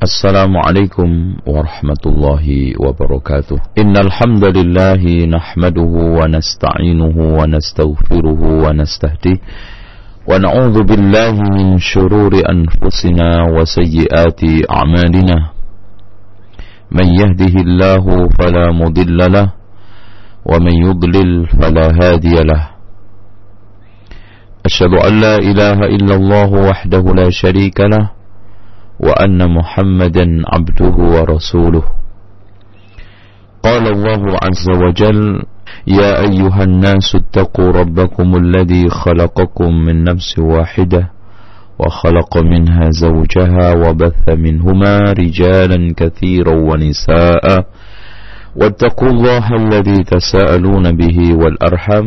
السلام عليكم ورحمة الله وبركاته. إن الحمد لله نحمده ونستعينه ونستغفره ونستهديه ونعوذ بالله من شرور أنفسنا وسيئات أعمالنا. من يهده الله فلا مضل له ومن يضلل فلا هادي له. أشهد أن لا إله إلا الله وحده لا شريك له وأن محمدا عبده ورسوله. قال الله عز وجل يا أيها الناس اتقوا ربكم الذي خلقكم من نفس واحدة وخلق منها زوجها وبث منهما رجالا كثيرا ونساء. واتقوا الله الذي تساءلون به والأرحم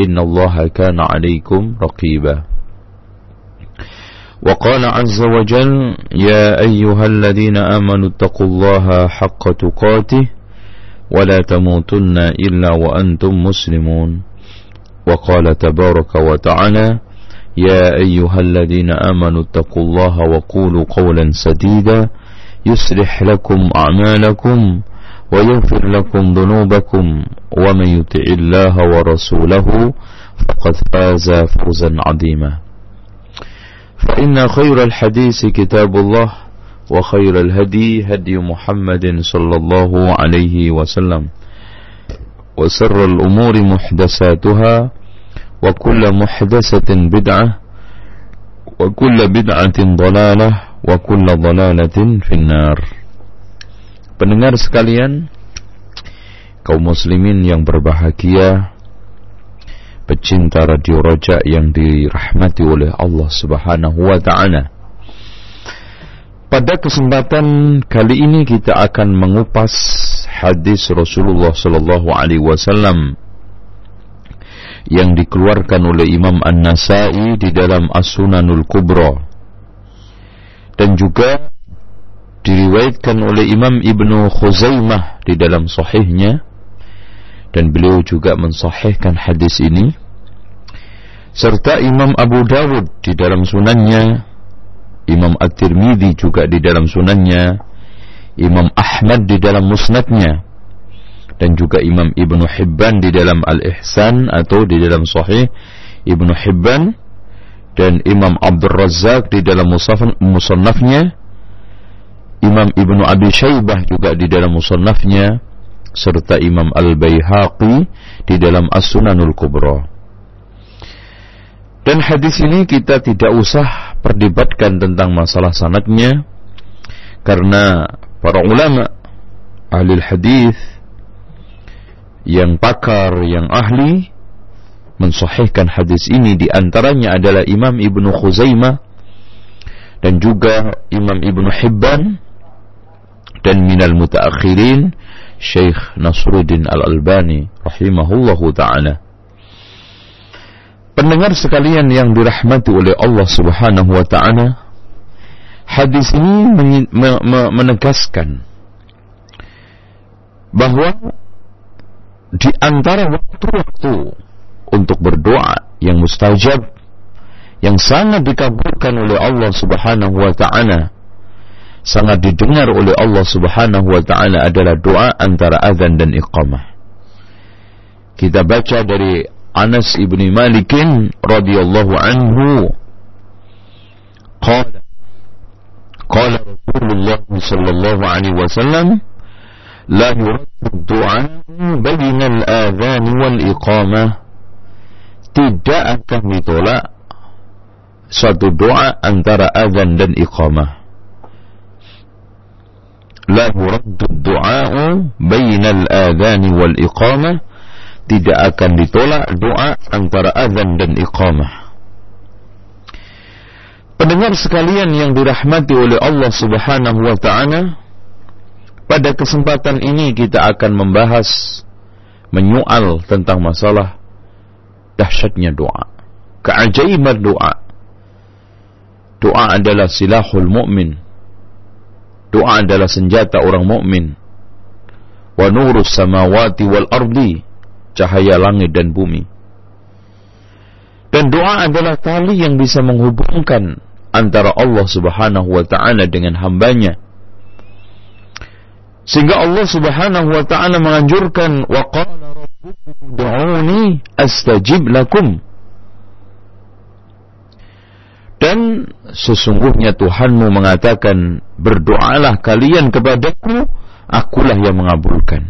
إن الله كان عليكم رقيبا. وقال عز وجل يا أيها الذين آمنوا اتقوا الله حق تقاته ولا تموتن إلا وأنتم مسلمون. وقال تبارك وتعالى يا أيها الذين آمنوا اتقوا الله وقولوا قولا سديدا يصلح لكم أعمالكم ويغفر لكم ذنوبكم ومن يطع الله ورسوله فقد فاز فوزا عظيما. فإن خير الحديث كتاب الله وخير الهدي هدي محمد صلى الله عليه وسلم وسر الأمور محدثاتها وكل محدثة بدعة وكل بدعة ضلالة وكل ضلالة في النار Pendengar sekalian, kaum muslimin yang berbahagia, pecinta radio Roja yang dirahmati oleh Allah Subhanahu wa taala. Pada kesempatan kali ini kita akan mengupas hadis Rasulullah sallallahu alaihi wasallam yang dikeluarkan oleh Imam An-Nasa'i di dalam As-Sunanul Kubra dan juga diriwayatkan oleh Imam Ibnu Khuzaimah di dalam sahihnya dan beliau juga mensahihkan hadis ini. Serta Imam Abu Dawud di dalam sunannya. Imam At-Tirmidzi juga di dalam sunannya. Imam Ahmad di dalam musnadnya. Dan juga Imam Ibnu Hibban di dalam Al-Ihsan atau di dalam Sahih Ibnu Hibban. Dan Imam Abdul Razak di dalam musannafnya. Imam Ibnu Abi Syaibah juga di dalam musannafnya serta Imam Al-Baihaqi di dalam As-Sunanul Kubra. Dan hadis ini kita tidak usah perdebatkan tentang masalah sanadnya karena para ulama ahli hadis yang pakar, yang ahli mensahihkan hadis ini di antaranya adalah Imam Ibnu Khuzaimah dan juga Imam Ibnu Hibban dan minal mutaakhirin Syekh Nasruddin Al-Albani rahimahullahu taala. Pendengar sekalian yang dirahmati oleh Allah Subhanahu wa taala, hadis ini menegaskan bahwa di antara waktu-waktu untuk berdoa yang mustajab yang sangat dikabulkan oleh Allah Subhanahu wa taala sangat didengar oleh Allah Subhanahu wa taala adalah doa antara azan dan iqamah. Kita baca dari Anas ibni Malik radhiyallahu anhu. Qala qala Rasulullah sallallahu alaihi wasallam la yuraddu du'a baina al-adhan wal iqamah tidak akan ditolak suatu doa antara azan dan iqamah la yuraddu du'a'u bainal adhan wal iqamah. Tidak akan ditolak doa antara azan dan iqamah. Pendengar sekalian yang dirahmati oleh Allah Subhanahu wa taala pada kesempatan ini kita akan membahas menyual tentang masalah dahsyatnya doa keajaiban doa. Doa adalah silahul mu'min Doa adalah senjata orang mukmin. Wa nurus samawati wal ardi, cahaya langit dan bumi. Dan doa adalah tali yang bisa menghubungkan antara Allah Subhanahu wa taala dengan hambanya Sehingga Allah Subhanahu wa taala menganjurkan wa qala rabbukum ud'uni astajib lakum. Dan sesungguhnya Tuhanmu mengatakan berdoalah kalian kepadaku akulah yang mengabulkan.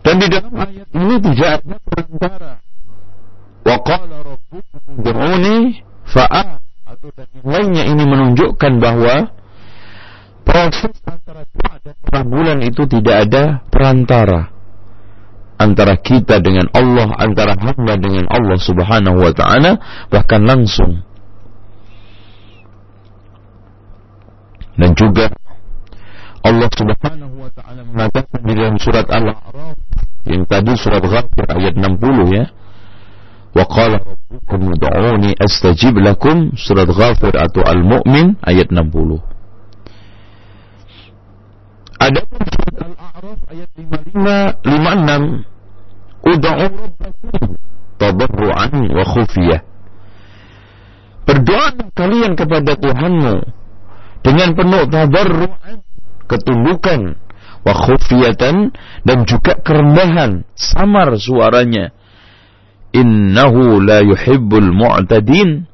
Dan di dalam ayat ini tidak ada perantara. Wa qala rabbukum ud'uni fa'a atau dan lainnya ini menunjukkan bahwa proses antara doa dan pengabulan itu tidak ada perantara antara kita dengan Allah, antara hamba dengan Allah Subhanahu wa taala bahkan langsung. Dan juga Allah Subhanahu wa taala mengatakan di dalam surat Al-A'raf yang tadi surat Ghafir ayat 60 ya. Wa qala rabbukum ud'uni astajib lakum surat Ghafir atau Al-Mu'min ayat 60. Ada pun surat Al-A'raf ayat 55 56 Ud'u rabbakum tadarruan wa khufiyah. Berdoa kalian kepada Tuhanmu dengan penuh tadarruan, ketundukan, wa khufiyatan dan juga kerendahan, samar suaranya. Innahu la yuhibbul mu'tadin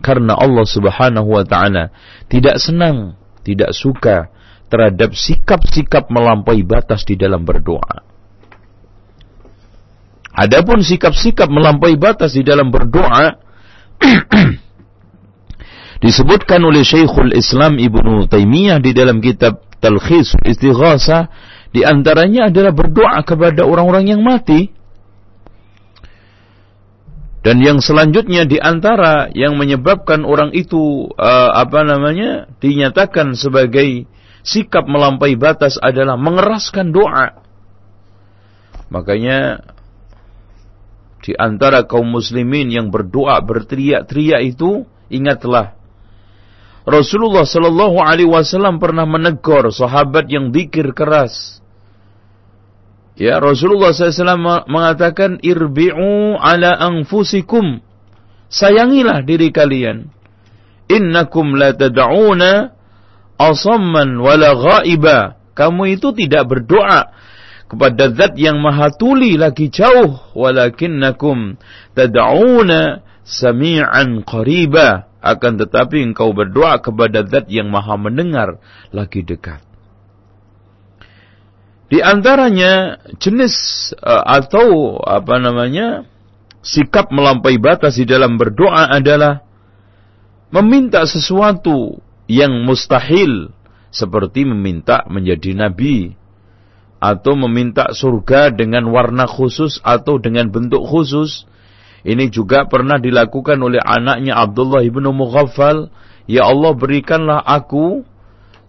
karena Allah Subhanahu wa taala tidak senang, tidak suka terhadap sikap-sikap melampaui batas di dalam berdoa. Adapun sikap-sikap melampaui batas di dalam berdoa disebutkan oleh Syekhul Islam Ibnu Taimiyah di dalam kitab Talkhis Istighasa di antaranya adalah berdoa kepada orang-orang yang mati. Dan yang selanjutnya di antara yang menyebabkan orang itu uh, apa namanya dinyatakan sebagai sikap melampaui batas adalah mengeraskan doa. Makanya di antara kaum muslimin yang berdoa berteriak-teriak itu ingatlah Rasulullah Shallallahu Alaihi Wasallam pernah menegur sahabat yang dikir keras. Ya Rasulullah SAW mengatakan irbi'u ala anfusikum sayangilah diri kalian. Innakum la tad'una asamman wala ghaiba. Kamu itu tidak berdoa kepada zat yang maha tuli lagi jauh. Walakinnakum tad'una sami'an qariba. Akan tetapi engkau berdoa kepada zat yang maha mendengar lagi dekat. Di antaranya jenis uh, atau apa namanya sikap melampaui batas di dalam berdoa adalah meminta sesuatu yang mustahil seperti meminta menjadi nabi atau meminta surga dengan warna khusus atau dengan bentuk khusus. Ini juga pernah dilakukan oleh anaknya Abdullah ibnu Mughaffal. Ya Allah berikanlah aku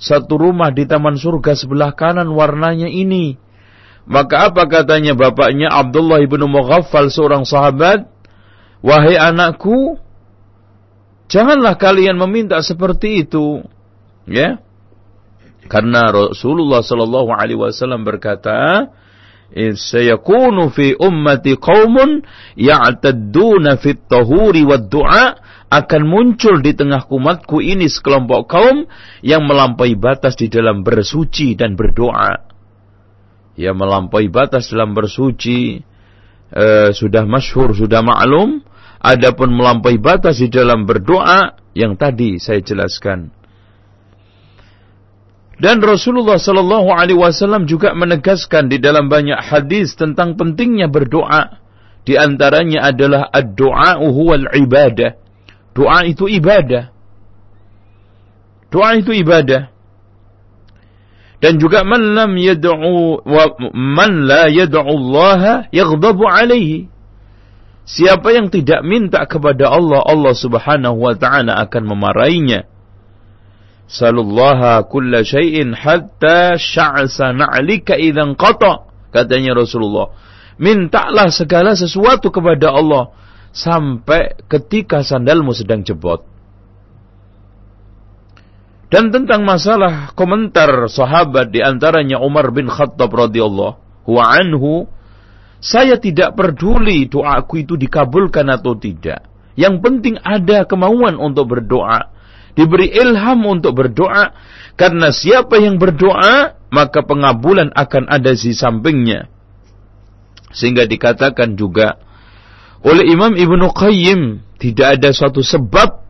satu rumah di taman surga sebelah kanan warnanya ini. Maka apa katanya bapaknya Abdullah ibnu Mughaffal seorang sahabat? Wahai anakku, Janganlah kalian meminta seperti itu. Ya. Karena Rasulullah sallallahu alaihi wasallam berkata, "Sayakunu fi ummati qaumun ya'tadduna fit tahuri wad du'a" akan muncul di tengah umatku ini sekelompok kaum yang melampaui batas di dalam bersuci dan berdoa. Ya melampaui batas dalam bersuci eh, sudah masyhur, sudah maklum Adapun melampaui batas di dalam berdoa yang tadi saya jelaskan. Dan Rasulullah Sallallahu Alaihi Wasallam juga menegaskan di dalam banyak hadis tentang pentingnya berdoa. Di antaranya adalah ad-doa huwal ibadah. Doa itu ibadah. Doa itu ibadah. Dan juga man lam yad'u man la yad'u Allah yaghdabu alaihi. Siapa yang tidak minta kepada Allah, Allah subhanahu wa ta'ala akan memarahinya. Salullaha kulla syai'in hatta sya'sa na'lika idhan qata. Katanya Rasulullah. Mintalah segala sesuatu kepada Allah. Sampai ketika sandalmu sedang jebot. Dan tentang masalah komentar sahabat di antaranya Umar bin Khattab radhiyallahu anhu saya tidak peduli doaku itu dikabulkan atau tidak. Yang penting ada kemauan untuk berdoa. diberi ilham untuk berdoa karena siapa yang berdoa maka pengabulan akan ada di sampingnya. Sehingga dikatakan juga oleh Imam Ibnu Qayyim tidak ada suatu sebab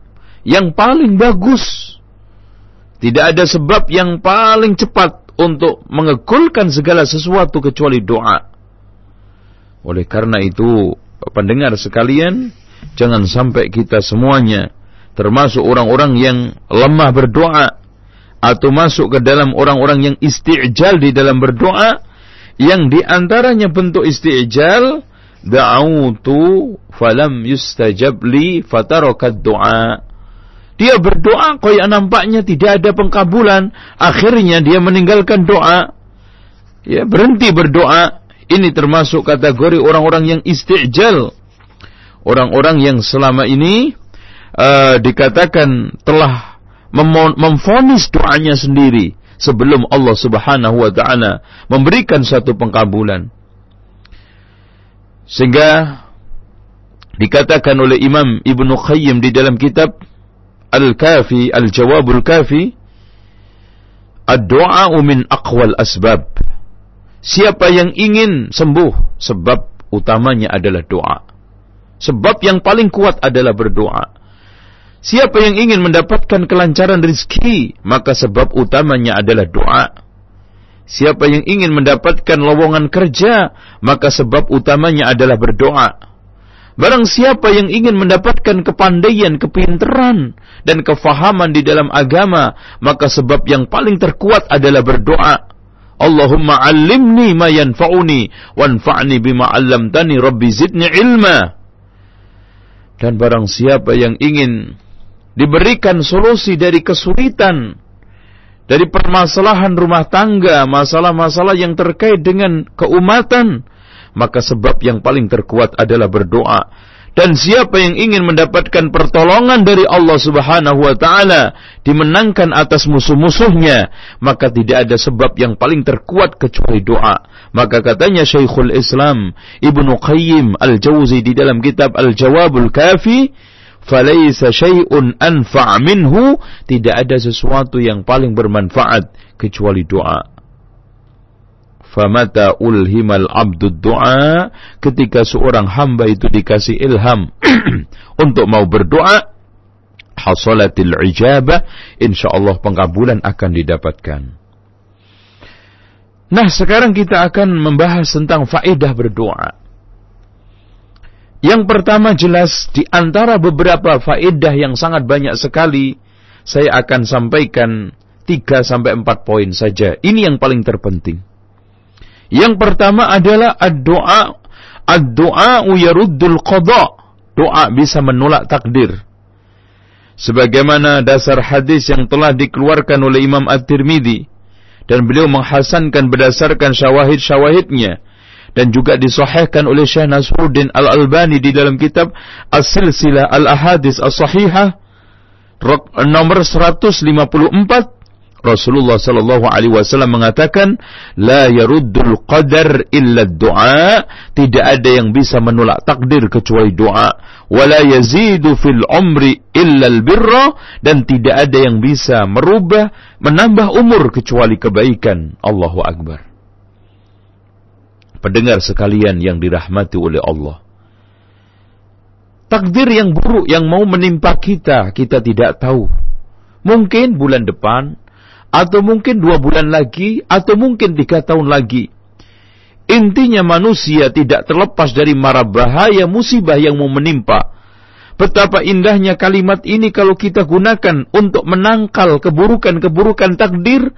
yang paling bagus. Tidak ada sebab yang paling cepat untuk mengegulkan segala sesuatu kecuali doa. Oleh karena itu, pendengar sekalian, jangan sampai kita semuanya termasuk orang-orang yang lemah berdoa atau masuk ke dalam orang-orang yang isti'jal di dalam berdoa yang di antaranya bentuk isti'jal da'autu falam yustajab li fatarakat doa dia berdoa koyak nampaknya tidak ada pengkabulan. Akhirnya dia meninggalkan doa. Ya berhenti berdoa ini termasuk kategori orang-orang yang isti'jal orang-orang yang selama ini uh, dikatakan telah memfonis doanya sendiri sebelum Allah Subhanahu wa taala memberikan satu pengkabulan. Sehingga dikatakan oleh Imam Ibnu Qayyim di dalam kitab Al-Kafi, Al-Jawabul Kafi, Ad-du'a min aqwal asbab. Siapa yang ingin sembuh, sebab utamanya adalah doa. Sebab yang paling kuat adalah berdoa. Siapa yang ingin mendapatkan kelancaran rizki, maka sebab utamanya adalah doa. Siapa yang ingin mendapatkan lowongan kerja, maka sebab utamanya adalah berdoa. Barang siapa yang ingin mendapatkan kepandaian, kepinteran, dan kefahaman di dalam agama, maka sebab yang paling terkuat adalah berdoa. Allahumma allimni ma yanfa'uni wanfa'ni bima 'allamtani rabbi zidni ilma. Dan barang siapa yang ingin diberikan solusi dari kesulitan, dari permasalahan rumah tangga, masalah-masalah yang terkait dengan keumatan, maka sebab yang paling terkuat adalah berdoa. Dan siapa yang ingin mendapatkan pertolongan dari Allah Subhanahu wa taala, dimenangkan atas musuh-musuhnya, maka tidak ada sebab yang paling terkuat kecuali doa. Maka katanya Syekhul Islam Ibnu Qayyim Al-Jauzi di dalam kitab Al-Jawabul Kafi, falaisa syai'un anfa' minhu tidak ada sesuatu yang paling bermanfaat kecuali doa famata ulhimal abdu doa ketika seorang hamba itu dikasih ilham untuk mau berdoa hasalatil ijabah insyaallah pengkabulan akan didapatkan Nah sekarang kita akan membahas tentang faedah berdoa yang pertama jelas di antara beberapa faedah yang sangat banyak sekali saya akan sampaikan 3 sampai 4 poin saja. Ini yang paling terpenting. Yang pertama adalah ad-doa ad-doa yaruddul qada. Doa bisa menolak takdir. Sebagaimana dasar hadis yang telah dikeluarkan oleh Imam At-Tirmidzi dan beliau menghasankan berdasarkan syawahid-syawahidnya dan juga disahihkan oleh Syekh Nasruddin Al-Albani di dalam kitab As-Silsilah Al-Ahadits As-Sahihah nomor 154 Rasulullah sallallahu alaihi wasallam mengatakan la yaruddul qadar illa doa tidak ada yang bisa menolak takdir kecuali doa wala yazidu fil umri illa birra. Dan tidak ada yang bisa merubah menambah umur kecuali kebaikan. Allahu akbar. Pendengar sekalian yang dirahmati oleh Allah. Takdir yang buruk yang mau menimpa kita, kita tidak tahu. Mungkin bulan depan, atau mungkin dua bulan lagi, atau mungkin tiga tahun lagi. Intinya manusia tidak terlepas dari mara bahaya musibah yang mau menimpa. Betapa indahnya kalimat ini kalau kita gunakan untuk menangkal keburukan-keburukan takdir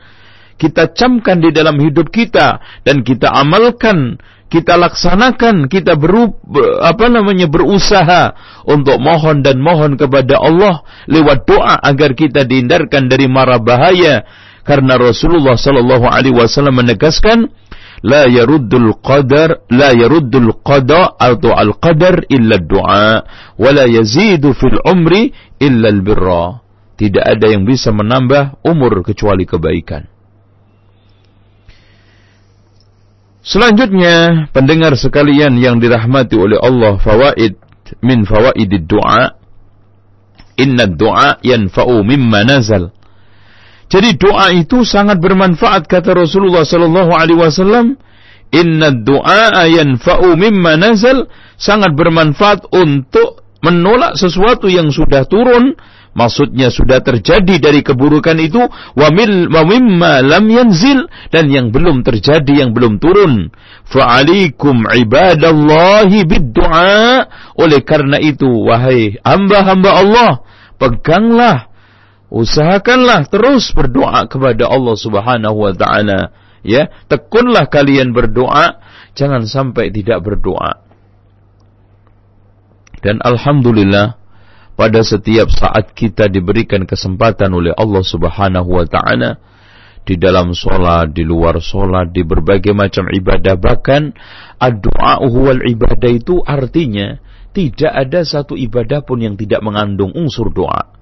kita camkan di dalam hidup kita dan kita amalkan, kita laksanakan, kita beru, apa namanya berusaha untuk mohon dan mohon kepada Allah lewat doa agar kita dihindarkan dari mara bahaya karena Rasulullah sallallahu alaihi wasallam menegaskan la yaruddul qadar la yaruddul qada atau al qadar illa doa wa la yazidu fil umri illa al birra tidak ada yang bisa menambah umur kecuali kebaikan Selanjutnya, pendengar sekalian yang dirahmati oleh Allah, fawaid min fawaidid doa. Inna doa yanfa'u mimma nazal. Jadi doa itu sangat bermanfaat kata Rasulullah sallallahu alaihi wasallam. Inna doa yanfa'u mimma nazal. Sangat bermanfaat untuk menolak sesuatu yang sudah turun. Maksudnya sudah terjadi dari keburukan itu. Wa mimma lam yanzil. Dan yang belum terjadi yang belum turun. Fa'alikum ibadallahi biddu'a. Oleh karena itu wahai hamba-hamba Allah peganglah usahakanlah terus berdoa kepada Allah Subhanahu wa taala ya tekunlah kalian berdoa jangan sampai tidak berdoa dan alhamdulillah pada setiap saat kita diberikan kesempatan oleh Allah Subhanahu wa taala di dalam solat, di luar solat, di berbagai macam ibadah bahkan doa wal ibadah itu artinya tidak ada satu ibadah pun yang tidak mengandung unsur doa.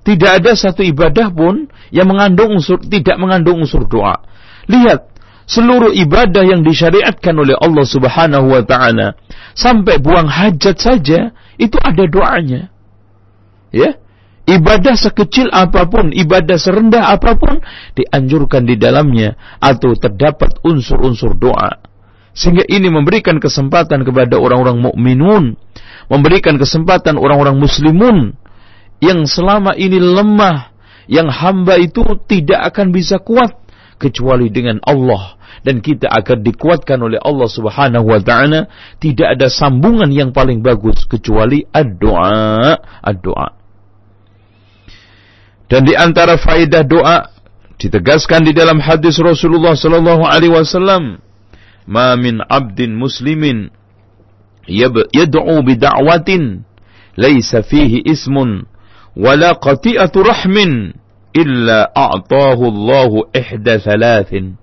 Tidak ada satu ibadah pun yang mengandung unsur tidak mengandung unsur doa. Lihat seluruh ibadah yang disyariatkan oleh Allah Subhanahu wa taala sampai buang hajat saja itu ada doanya. Ya. Ibadah sekecil apa pun, ibadah serendah apa pun dianjurkan di dalamnya atau terdapat unsur-unsur doa. Sehingga ini memberikan kesempatan kepada orang-orang mukminun, memberikan kesempatan orang-orang muslimun yang selama ini lemah, yang hamba itu tidak akan bisa kuat kecuali dengan Allah. Dan kita akan dikuatkan oleh Allah Subhanahu wa taala, tidak ada sambungan yang paling bagus kecuali doa, doa. Dan di antara faedah doa ditegaskan di dalam hadis Rasulullah sallallahu alaihi wasallam, "Ma min 'abdin muslimin yad'u bi da'watin laysa fihi ismun wala qati'atu rahmin illa a'tahu Allahu ihda thalathin."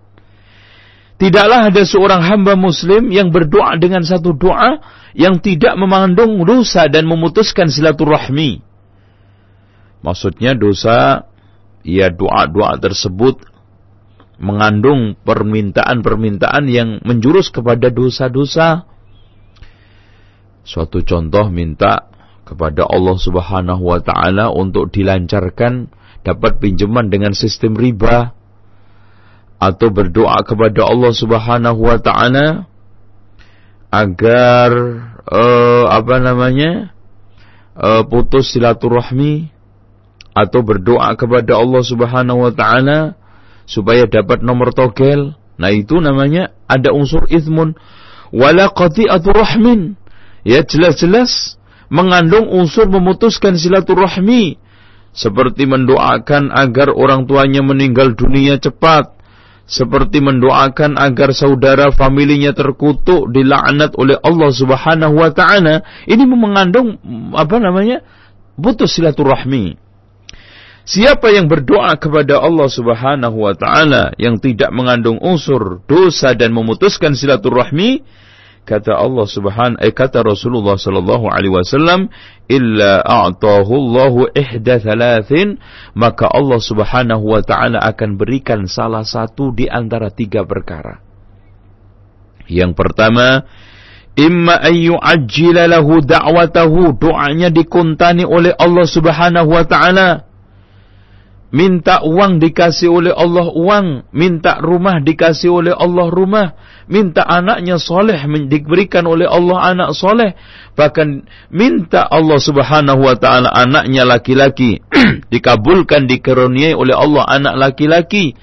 Tidaklah ada seorang hamba muslim yang berdoa dengan satu doa yang tidak mengandung dosa dan memutuskan silaturahmi. Maksudnya dosa, ya doa-doa tersebut mengandung permintaan-permintaan yang menjurus kepada dosa-dosa. Suatu contoh minta kepada Allah Subhanahu wa taala untuk dilancarkan dapat pinjaman dengan sistem riba atau berdoa kepada Allah Subhanahu wa taala agar uh, apa namanya uh, putus silaturahmi atau berdoa kepada Allah Subhanahu wa taala supaya dapat nomor togel. Nah itu namanya ada unsur ismun wala qati'atu rahmin. Ya jelas-jelas mengandung unsur memutuskan silaturahmi seperti mendoakan agar orang tuanya meninggal dunia cepat seperti mendoakan agar saudara familinya terkutuk dilaknat oleh Allah Subhanahu wa taala. Ini mengandung apa namanya putus silaturahmi. Siapa yang berdoa kepada Allah Subhanahu wa taala yang tidak mengandung unsur dosa dan memutuskan silaturahmi kata Allah Subhanahu eh, kata Rasulullah sallallahu alaihi wasallam illa a'tahu Allahu ihda thalathin maka Allah Subhanahu wa taala akan berikan salah satu di antara tiga perkara. Yang pertama, imma ayu ajjila lahu da'watahu doanya dikuntani oleh Allah Subhanahu wa taala Minta uang dikasih oleh Allah uang, minta rumah dikasih oleh Allah rumah, minta anaknya soleh diberikan oleh Allah anak soleh, bahkan minta Allah subhanahu wa ta'ala anaknya laki-laki, dikabulkan, dikeruniai oleh Allah anak laki-laki,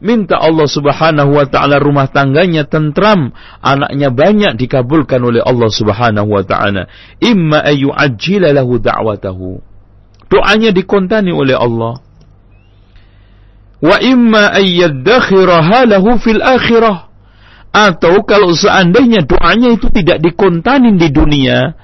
minta Allah subhanahu wa ta'ala rumah tangganya tentram, anaknya banyak dikabulkan oleh Allah subhanahu wa ta'ala, imma ayu ajila lahu da'watahu. Doanya dikontani oleh Allah wa imma ayyaddakhiraha lahu fil akhirah. Atau kalau seandainya doanya itu tidak dikontanin di dunia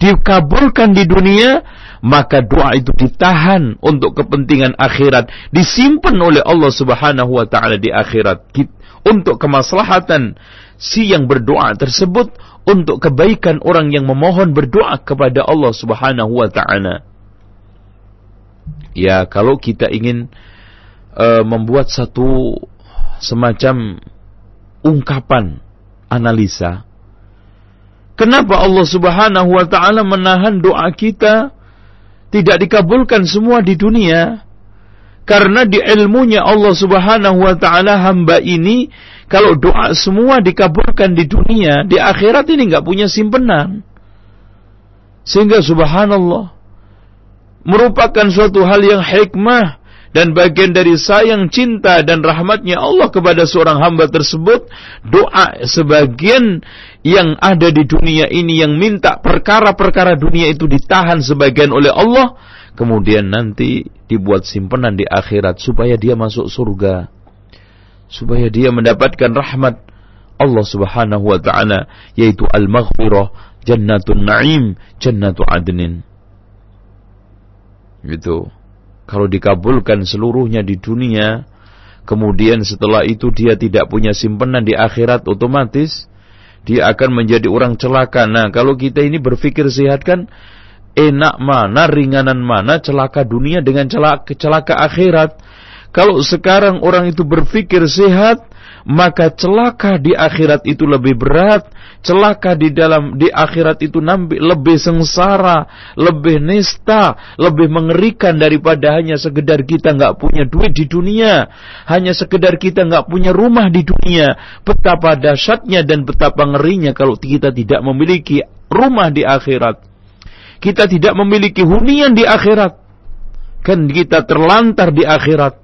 dikabulkan di dunia maka doa itu ditahan untuk kepentingan akhirat. Disimpan oleh Allah Subhanahu wa taala di akhirat. Untuk kemaslahatan si yang berdoa tersebut untuk kebaikan orang yang memohon berdoa kepada Allah Subhanahu wa taala. Ya kalau kita ingin e, membuat satu semacam ungkapan analisa. Kenapa Allah Subhanahu wa taala menahan doa kita tidak dikabulkan semua di dunia karena di ilmunya Allah Subhanahu wa taala hamba ini kalau doa semua dikabulkan di dunia, di akhirat ini nggak punya simpenan. Sehingga subhanallah merupakan suatu hal yang hikmah dan bagian dari sayang cinta dan rahmatnya Allah kepada seorang hamba tersebut doa sebagian yang ada di dunia ini yang minta perkara-perkara dunia itu ditahan sebagian oleh Allah kemudian nanti dibuat simpanan di akhirat supaya dia masuk surga. Supaya dia mendapatkan rahmat Allah Subhanahu wa taala yaitu al-maghfirah jannatun na'im jannatu adnin. Gitu kalau dikabulkan seluruhnya di dunia, kemudian setelah itu dia tidak punya simpanan di akhirat otomatis dia akan menjadi orang celaka. Nah, kalau kita ini berpikir sehat kan enak mana, ringanan mana celaka dunia dengan celaka, celaka akhirat. Kalau sekarang orang itu berpikir sehat, maka celaka di akhirat itu lebih berat celaka di dalam di akhirat itu nampi lebih sengsara, lebih nista, lebih mengerikan daripada hanya sekedar kita nggak punya duit di dunia, hanya sekedar kita nggak punya rumah di dunia. Betapa dahsyatnya dan betapa ngerinya kalau kita tidak memiliki rumah di akhirat. Kita tidak memiliki hunian di akhirat. Kan kita terlantar di akhirat.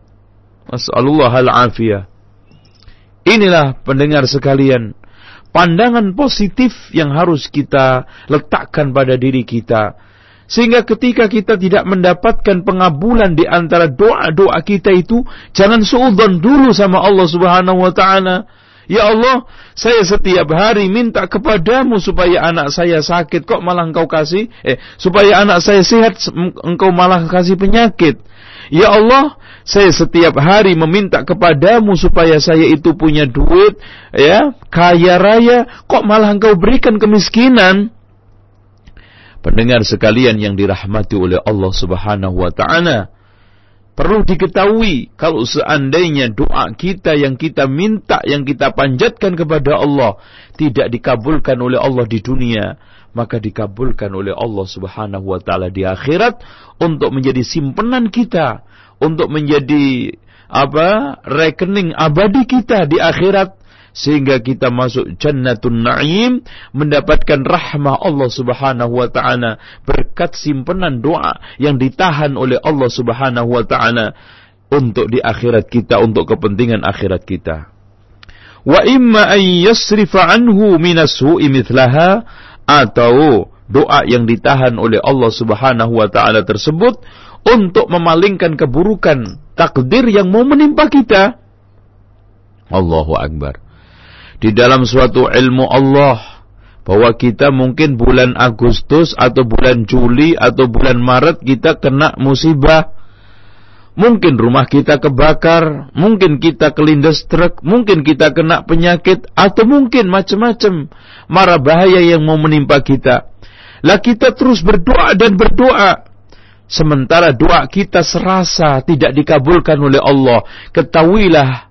Masallallahu al-afiyah. Inilah pendengar sekalian pandangan positif yang harus kita letakkan pada diri kita. Sehingga ketika kita tidak mendapatkan pengabulan di antara doa-doa kita itu, jangan suudon dulu sama Allah Subhanahu wa taala. Ya Allah, saya setiap hari minta kepadamu supaya anak saya sakit, kok malah engkau kasih? Eh, supaya anak saya sehat, engkau malah kasih penyakit. Ya Allah, saya setiap hari meminta kepadamu supaya saya itu punya duit, ya, kaya raya, kok malah engkau berikan kemiskinan? Pendengar sekalian yang dirahmati oleh Allah Subhanahu wa taala, perlu diketahui kalau seandainya doa kita yang kita minta, yang kita panjatkan kepada Allah tidak dikabulkan oleh Allah di dunia, maka dikabulkan oleh Allah Subhanahu wa taala di akhirat untuk menjadi simpanan kita, untuk menjadi apa? rekening abadi kita di akhirat sehingga kita masuk jannatun na'im mendapatkan rahmah Allah Subhanahu wa taala berkat simpanan doa yang ditahan oleh Allah Subhanahu wa taala untuk di akhirat kita untuk kepentingan akhirat kita wa imma an yasrifa anhu minas su'i mithlaha atau doa yang ditahan oleh Allah Subhanahu wa taala tersebut untuk memalingkan keburukan takdir yang mau menimpa kita. Allahu akbar. Di dalam suatu ilmu Allah bahwa kita mungkin bulan Agustus atau bulan Juli atau bulan Maret kita kena musibah Mungkin rumah kita kebakar, mungkin kita kelindas truk, mungkin kita kena penyakit, atau mungkin macam-macam marah bahaya yang mau menimpa kita. Lah kita terus berdoa dan berdoa. Sementara doa kita serasa tidak dikabulkan oleh Allah. Ketahuilah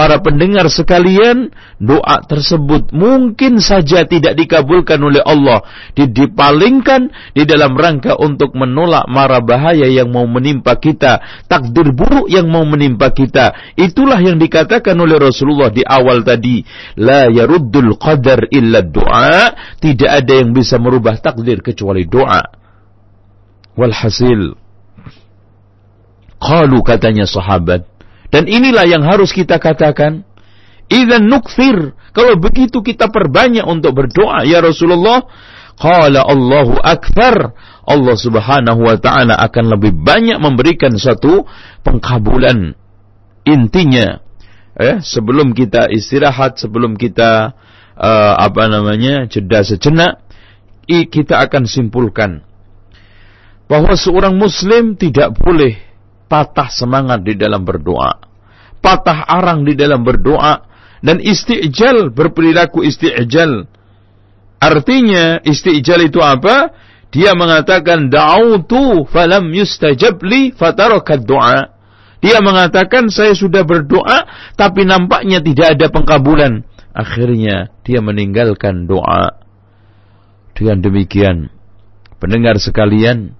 para pendengar sekalian, doa tersebut mungkin saja tidak dikabulkan oleh Allah. Dipalingkan di dalam rangka untuk menolak mara bahaya yang mau menimpa kita, takdir buruk yang mau menimpa kita. Itulah yang dikatakan oleh Rasulullah di awal tadi, la yaruddul qadar illa doa, tidak ada yang bisa merubah takdir kecuali doa. Walhasil, qalu katanya sahabat, dan inilah yang harus kita katakan. Idan nukfir. Kalau begitu kita perbanyak untuk berdoa. Ya Rasulullah. Qala Allahu akbar. Allah subhanahu wa ta'ala akan lebih banyak memberikan satu pengkabulan. Intinya. Eh, sebelum kita istirahat. Sebelum kita uh, apa namanya jeda sejenak. Kita akan simpulkan. Bahwa seorang muslim tidak boleh patah semangat di dalam berdoa, patah arang di dalam berdoa, dan istijal berperilaku istijal. Artinya istijal itu apa? Dia mengatakan da'utu falam yustajab li doa. Dia mengatakan saya sudah berdoa tapi nampaknya tidak ada pengkabulan. Akhirnya dia meninggalkan doa. Dengan demikian, pendengar sekalian,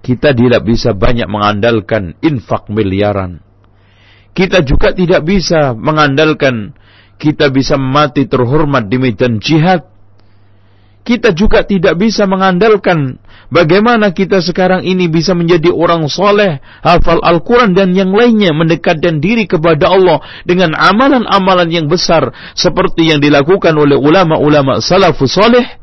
Kita tidak bisa banyak mengandalkan infak miliaran. Kita juga tidak bisa mengandalkan kita bisa mati terhormat di medan jihad. Kita juga tidak bisa mengandalkan bagaimana kita sekarang ini bisa menjadi orang soleh, hafal Al-Quran dan yang lainnya mendekatkan diri kepada Allah dengan amalan-amalan yang besar seperti yang dilakukan oleh ulama-ulama salafus soleh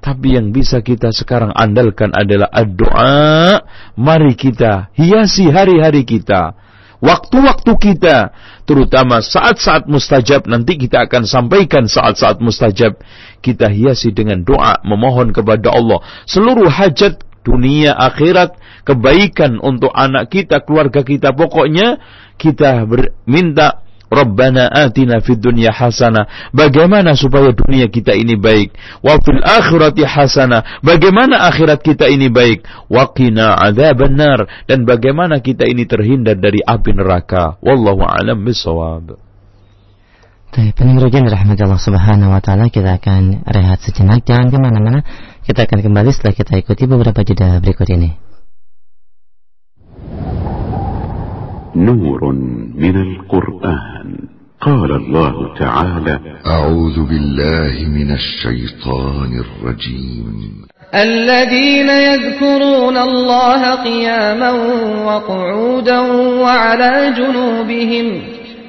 tapi yang bisa kita sekarang andalkan adalah doa. Mari kita hiasi hari-hari kita. Waktu-waktu kita. Terutama saat-saat mustajab. Nanti kita akan sampaikan saat-saat mustajab. Kita hiasi dengan doa. Memohon kepada Allah. Seluruh hajat dunia akhirat. Kebaikan untuk anak kita, keluarga kita. Pokoknya kita minta Rabbana atina fid dunya hasanah. Bagaimana supaya dunia kita ini baik? Wa fil akhirati hasanah. Bagaimana akhirat kita ini baik? Wa qina adzabannar dan bagaimana kita ini terhindar dari api neraka. Wallahu a'lam bissawab. Baik, pendengar rahmat Allah Subhanahu wa taala, kita akan rehat sejenak. Jangan ke mana mana Kita akan kembali setelah kita ikuti beberapa jeda berikut ini. نور من القرآن. قال الله تعالى أعوذ بالله من الشيطان الرجيم. الذين يذكرون الله قياما وقعودا وعلى جنوبهم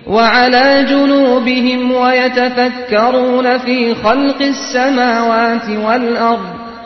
وعلى جنوبهم ويتفكرون في خلق السماوات والأرض.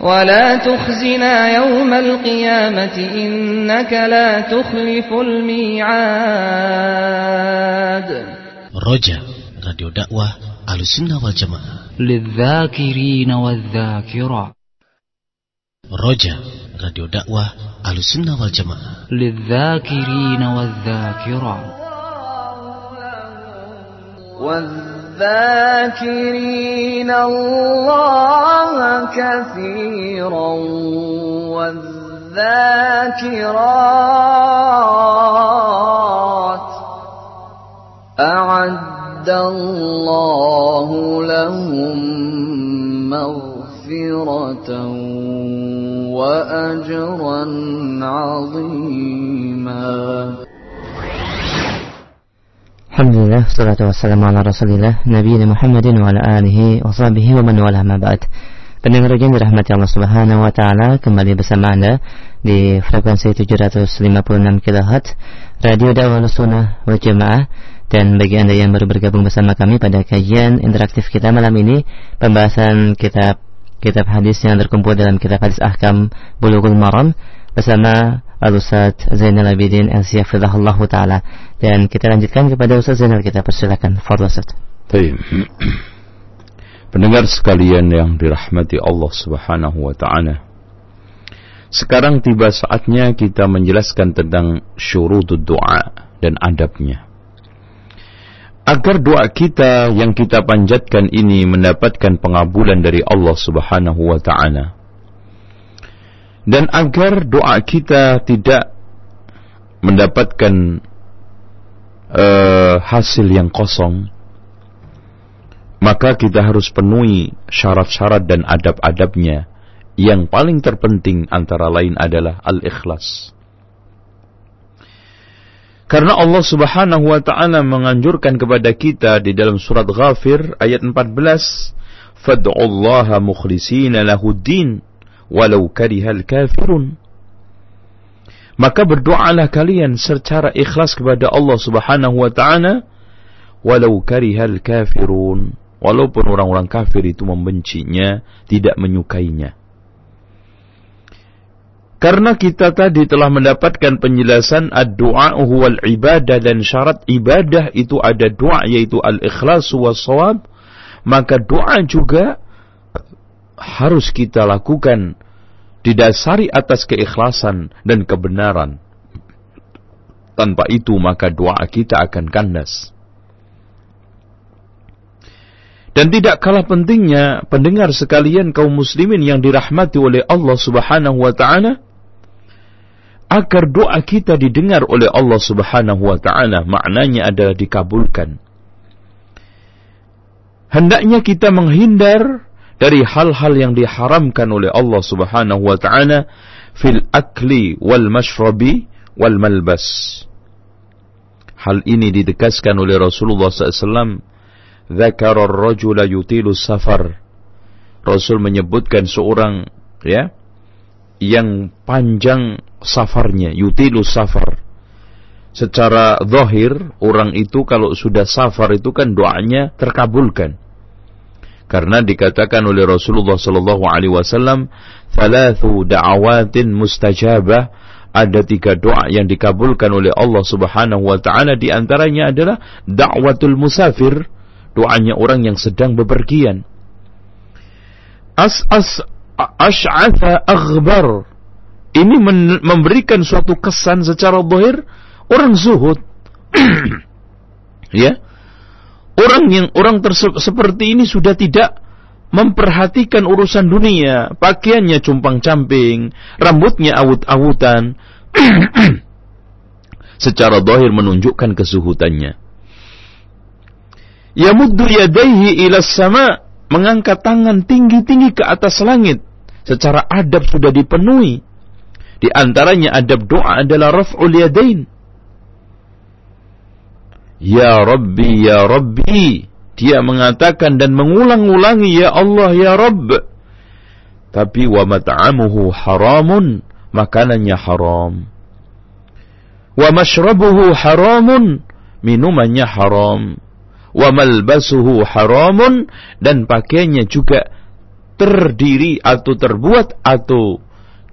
ولا تخزنا يوم القيامة إنك لا تخلف الميعاد. رجاء راديو دعوة على السنة والجماعة للذاكرين والذاكرة رجاء راديو دعوة على السنة والجماعة للذاكرين والذاكرة والذاكرين الله كثيرا والذاكرات أعد الله لهم مغفرة وأجرا عظيما Alhamdulillah, salatu wassalamu ala rasulillah Nabi Muhammadin wa ala alihi wa sahbihi wa man wala ma Pendengar yang dirahmati Allah subhanahu wa ta'ala Kembali bersama anda Di frekuensi 756 kHz Radio Dawah Sunnah wa Jamaah. Dan bagi anda yang baru bergabung bersama kami Pada kajian interaktif kita malam ini Pembahasan kitab Kitab hadis yang terkumpul dalam kitab hadis ahkam Bulughul Maram Bersama Al-Ustaz Zainal Abidin Al-Siyafidahullah Ta'ala Dan kita lanjutkan kepada Ustaz Zainal Kita persilakan Fadl Ustaz Pendengar sekalian yang dirahmati Allah Subhanahu wa taala. Sekarang tiba saatnya kita menjelaskan tentang syurut doa dan adabnya. Agar doa kita yang kita panjatkan ini mendapatkan pengabulan dari Allah Subhanahu wa taala dan agar doa kita tidak mendapatkan uh, hasil yang kosong maka kita harus penuhi syarat-syarat dan adab-adabnya yang paling terpenting antara lain adalah al-ikhlas karena Allah Subhanahu wa taala menganjurkan kepada kita di dalam surat Ghafir ayat 14 fad'ullaha mukhlishina lahuddin walau karihal kafirun. Maka berdoalah kalian secara ikhlas kepada Allah Subhanahu wa taala walau karihal kafirun walaupun orang-orang kafir itu membencinya, tidak menyukainya. Karena kita tadi telah mendapatkan penjelasan ad-du'a huwal ibadah dan syarat ibadah itu ada doa yaitu al-ikhlas was maka doa juga harus kita lakukan didasari atas keikhlasan dan kebenaran. Tanpa itu maka doa kita akan kandas. Dan tidak kalah pentingnya pendengar sekalian kaum muslimin yang dirahmati oleh Allah Subhanahu wa taala agar doa kita didengar oleh Allah Subhanahu wa taala maknanya adalah dikabulkan. Hendaknya kita menghindar dari hal-hal yang diharamkan oleh Allah Subhanahu wa taala fil akli wal mashrabi wal malbas. Hal ini didekaskan oleh Rasulullah SAW Zakara rajula yutilu safar. Rasul menyebutkan seorang ya yang panjang safarnya, yutilu safar. Secara zahir orang itu kalau sudah safar itu kan doanya terkabulkan. Karena dikatakan oleh Rasulullah sallallahu alaihi wasallam, "Thalathu da'awatin mustajabah." Ada tiga doa yang dikabulkan oleh Allah Subhanahu wa taala di antaranya adalah da'watul musafir, doanya orang yang sedang bepergian. As-as ash'atha aghbar. Ini memberikan suatu kesan secara zahir orang zuhud. ya. Orang yang orang seperti ini sudah tidak memperhatikan urusan dunia, pakaiannya cumpang-camping, rambutnya awut-awutan. secara zahir menunjukkan kesuhutannya. Yamuddu yadaihi ila sama mengangkat tangan tinggi-tinggi ke atas langit. Secara adab sudah dipenuhi. Di antaranya adab doa adalah raf'ul yadain ya rabbi ya rabbi. Dia mengatakan dan mengulang-ulangi ya Allah ya Rabb. Tapi wa mat'amuhu haramun makanannya haram. Wa mashrabuhu haramun minumannya haram. Wa malbasuhu haramun dan pakainya juga terdiri atau terbuat atau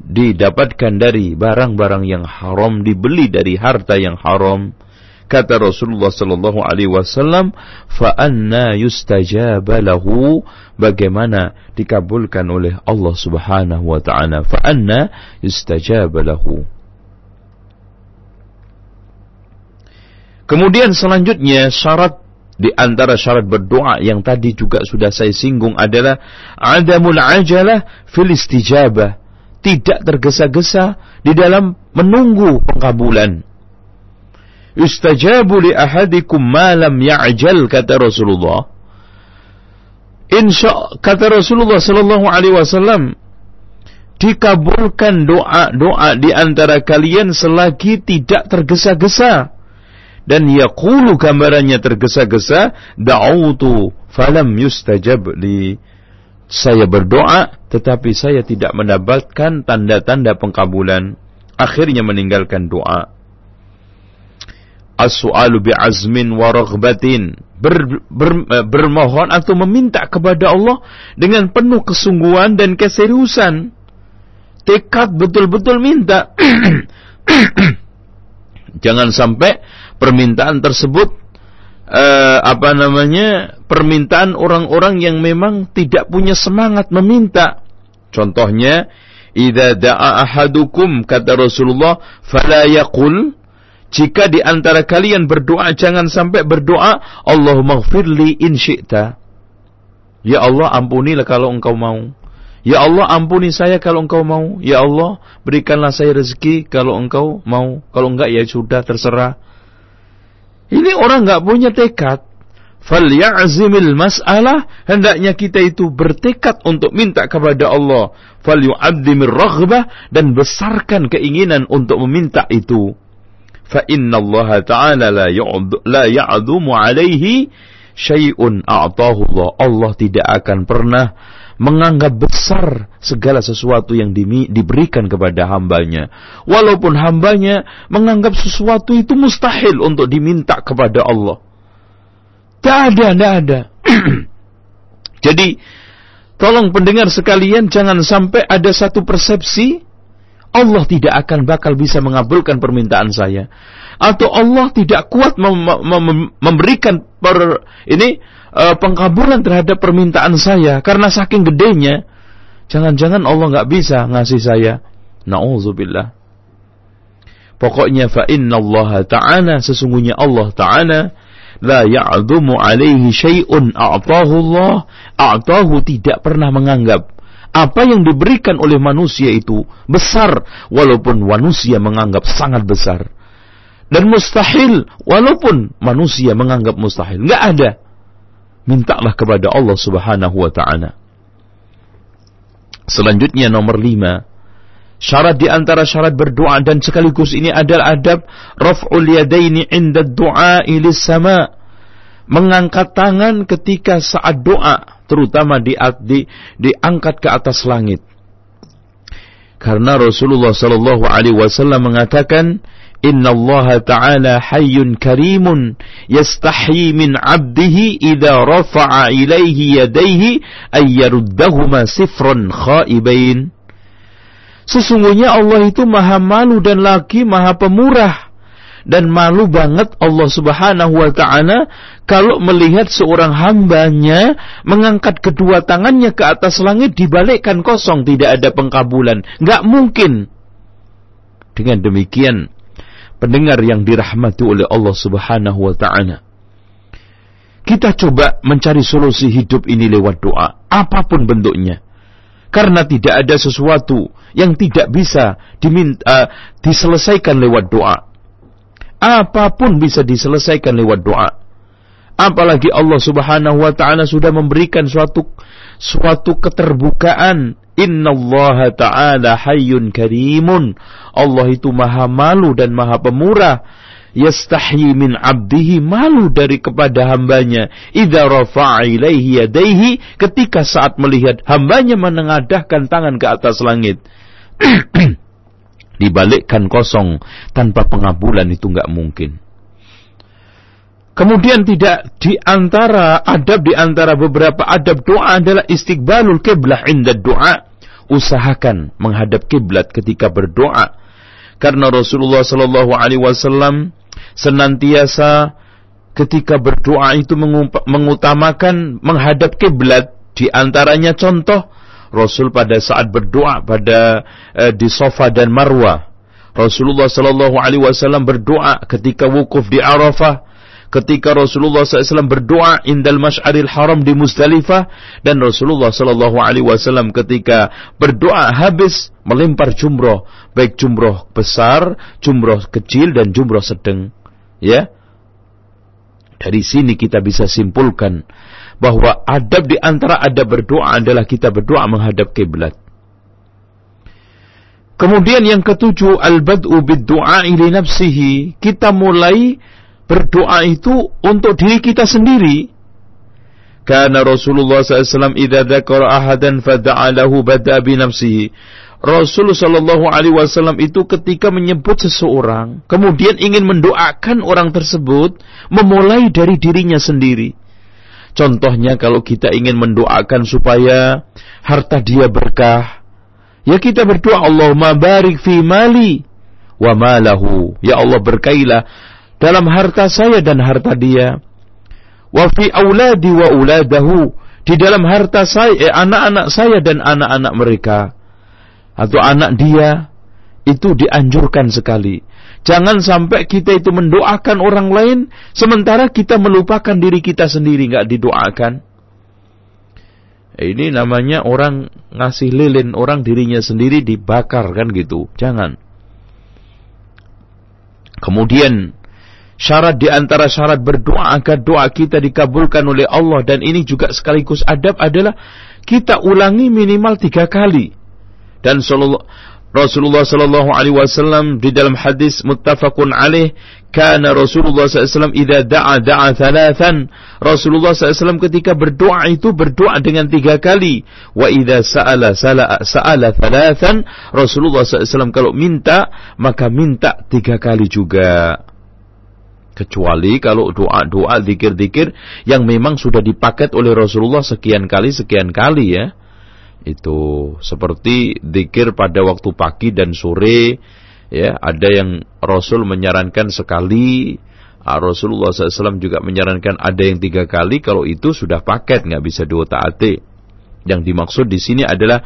didapatkan dari barang-barang yang haram dibeli dari harta yang haram kata Rasulullah sallallahu alaihi wasallam fa anna yustajab lahu bagaimana dikabulkan oleh Allah Subhanahu wa taala fa anna yustajab lahu Kemudian selanjutnya syarat di antara syarat berdoa yang tadi juga sudah saya singgung adalah adamul ajalah fil istijabah. Tidak tergesa-gesa di dalam menunggu pengkabulan. Yustajabu li ahadikum ma lam ya'jal kata Rasulullah. Insya kata Rasulullah sallallahu alaihi wasallam dikabulkan doa-doa di antara kalian selagi tidak tergesa-gesa. Dan yaqulu gambarannya tergesa-gesa da'utu falam yustajab li. Saya berdoa tetapi saya tidak mendapatkan tanda-tanda pengkabulan. Akhirnya meninggalkan doa as-su'alu bi'azmin wa raghbatin. Ber, ber, eh, bermohon atau meminta kepada Allah dengan penuh kesungguhan dan keseriusan. Tekad betul-betul minta. Jangan sampai permintaan tersebut uh, apa namanya permintaan orang-orang yang memang tidak punya semangat meminta. Contohnya, idza da'a ahadukum kata Rasulullah, fala yaqul jika di antara kalian berdoa jangan sampai berdoa Allahumma gfirli in syi'ta. Ya Allah ampunilah kalau engkau mau. Ya Allah ampuni saya kalau engkau mau. Ya Allah berikanlah saya rezeki kalau engkau mau. Kalau enggak ya sudah terserah. Ini orang nggak punya tekad. Falyazimil mas'alah hendaknya kita itu bertekad untuk minta kepada Allah. Falyu'adzimir raghbah dan besarkan keinginan untuk meminta itu. Fa inna Allah Ta'ala la ya'dumu alaihi syai'un a'tahu Allah. Allah tidak akan pernah menganggap besar segala sesuatu yang diberikan kepada hambanya. Walaupun hambanya menganggap sesuatu itu mustahil untuk diminta kepada Allah. Tidak ada, tidak ada. Jadi, tolong pendengar sekalian jangan sampai ada satu persepsi Allah tidak akan bakal bisa mengabulkan permintaan saya. Atau Allah tidak kuat mem mem memberikan per ini uh, pengkabulan terhadap permintaan saya. Karena saking gedenya jangan-jangan Allah nggak bisa ngasih saya. Naudzubillah. Pokoknya fa Allah ta'ala sesungguhnya Allah ta'ala la ya'dhumu alaihi syai'un a'tahu Allah a'tahu tidak pernah menganggap apa yang diberikan oleh manusia itu besar walaupun manusia menganggap sangat besar. Dan mustahil walaupun manusia menganggap mustahil. Nggak ada. Mintalah kepada Allah Subhanahu wa taala. Selanjutnya nomor lima. Syarat di antara syarat berdoa dan sekaligus ini adalah adab raf'ul yadaini inda du'a ilis sama. Mengangkat tangan ketika saat doa terutama di, di diangkat ke atas langit. Karena Rasulullah sallallahu alaihi wasallam mengatakan Inna Allah Ta'ala hayyun karimun yastahi min abdihi idza rafa'a ilaihi yadayhi ay yaruddahuma sifran khaibain Sesungguhnya Allah itu maha malu dan lagi maha pemurah dan malu banget Allah Subhanahu wa taala kalau melihat seorang hambanya mengangkat kedua tangannya ke atas langit dibalikkan kosong tidak ada pengkabulan. Nggak mungkin. Dengan demikian pendengar yang dirahmati oleh Allah Subhanahu wa taala kita coba mencari solusi hidup ini lewat doa apa pun bentuknya. Karena tidak ada sesuatu yang tidak bisa diminta, uh, diselesaikan lewat doa apa pun bisa diselesaikan lewat doa. Apalagi Allah Subhanahu wa taala sudah memberikan suatu suatu keterbukaan. Inna Allah Ta'ala hayyun karimun. Allah itu maha malu dan maha pemurah. Yastahi min abdihi malu dari kepada hambanya. Idza rafa'a yadaihi ketika saat melihat hambanya menengadahkan tangan ke atas langit. dibalikkan kosong tanpa pengabulan itu nggak mungkin. Kemudian tidak di antara adab di antara beberapa adab doa adalah istiqbalul kiblah inda doa. Usahakan menghadap kiblat ketika berdoa. Karena Rasulullah Shallallahu Alaihi Wasallam senantiasa ketika berdoa itu mengutamakan menghadap kiblat. Di antaranya contoh Rasul pada saat berdoa pada uh, di Safa dan Marwah. Rasulullah sallallahu alaihi wasallam berdoa ketika wukuf di Arafah, ketika Rasulullah SAW berdoa indal Mash'aril Haram di Muzdalifah dan Rasulullah wasallam ketika berdoa habis melempar jumroh, baik jumroh besar, jumroh kecil dan jumroh sedang. Ya. Dari sini kita bisa simpulkan bahwa adab di antara adab berdoa adalah kita berdoa menghadap kiblat. Kemudian yang ketujuh al-bad'u bid-du'a li nafsihi. Kita mulai berdoa itu untuk diri kita sendiri. Karena Rasulullah SAW idza dzakara ahadan fada'a lahu bada'a bi nafsihi. Rasul Shallallahu Alaihi Wasallam itu ketika menyebut seseorang, kemudian ingin mendoakan orang tersebut, memulai dari dirinya sendiri. Contohnya kalau kita ingin mendoakan supaya harta dia berkah, ya kita berdoa Allahumma barik fi mali wa malahu. Ya Allah berkailah dalam harta saya dan harta dia. Wa fi auladi wa uladahu. Di dalam harta saya, eh, anak-anak saya dan anak-anak mereka. Atau anak dia, itu dianjurkan sekali. Jangan sampai kita itu mendoakan orang lain sementara kita melupakan diri kita sendiri nggak didoakan. Ini namanya orang ngasih lilin orang dirinya sendiri dibakar kan gitu. Jangan. Kemudian syarat di antara syarat berdoa agar doa kita dikabulkan oleh Allah dan ini juga sekaligus adab adalah kita ulangi minimal tiga kali dan Rasulullah sallallahu alaihi wasallam di dalam hadis muttafaqun alaih kana Rasulullah SAW idza da'a da'a thalathan. Rasulullah SAW ketika berdoa itu berdoa dengan tiga kali. Wa idza sa'ala sa'ala, sa'ala thalathan Rasulullah SAW kalau minta maka minta tiga kali juga. Kecuali kalau doa-doa zikir-zikir yang memang sudah dipaket oleh Rasulullah sekian kali sekian kali ya itu seperti zikir pada waktu pagi dan sore ya ada yang Rasul menyarankan sekali ah, Rasulullah SAW juga menyarankan ada yang tiga kali kalau itu sudah paket nggak bisa dua taati yang dimaksud di sini adalah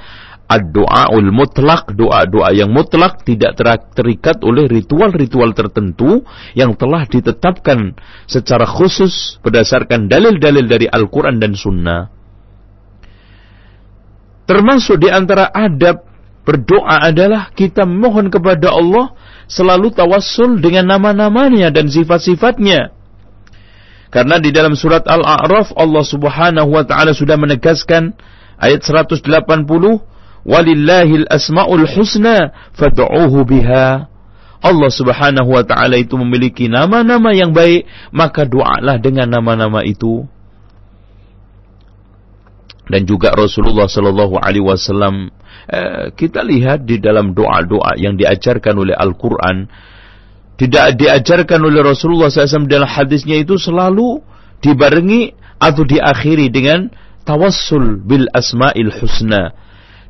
ad-doaul mutlak, doa-doa yang mutlak tidak terikat oleh ritual-ritual tertentu yang telah ditetapkan secara khusus berdasarkan dalil-dalil dari Al-Quran dan Sunnah. Termasuk di antara adab berdoa adalah kita mohon kepada Allah selalu tawassul dengan nama-namanya dan sifat-sifatnya. Karena di dalam surat Al-A'raf Allah Subhanahu wa taala sudah menegaskan ayat 180 walillahil asmaul husna fad'uuhu biha. Allah Subhanahu wa taala itu memiliki nama-nama yang baik, maka doalah dengan nama-nama itu dan juga Rasulullah Shallallahu Alaihi Wasallam eh, kita lihat di dalam doa-doa yang diajarkan oleh Al-Quran tidak diajarkan oleh Rasulullah SAW dalam hadisnya itu selalu dibarengi atau diakhiri dengan tawassul bil asma'il husna.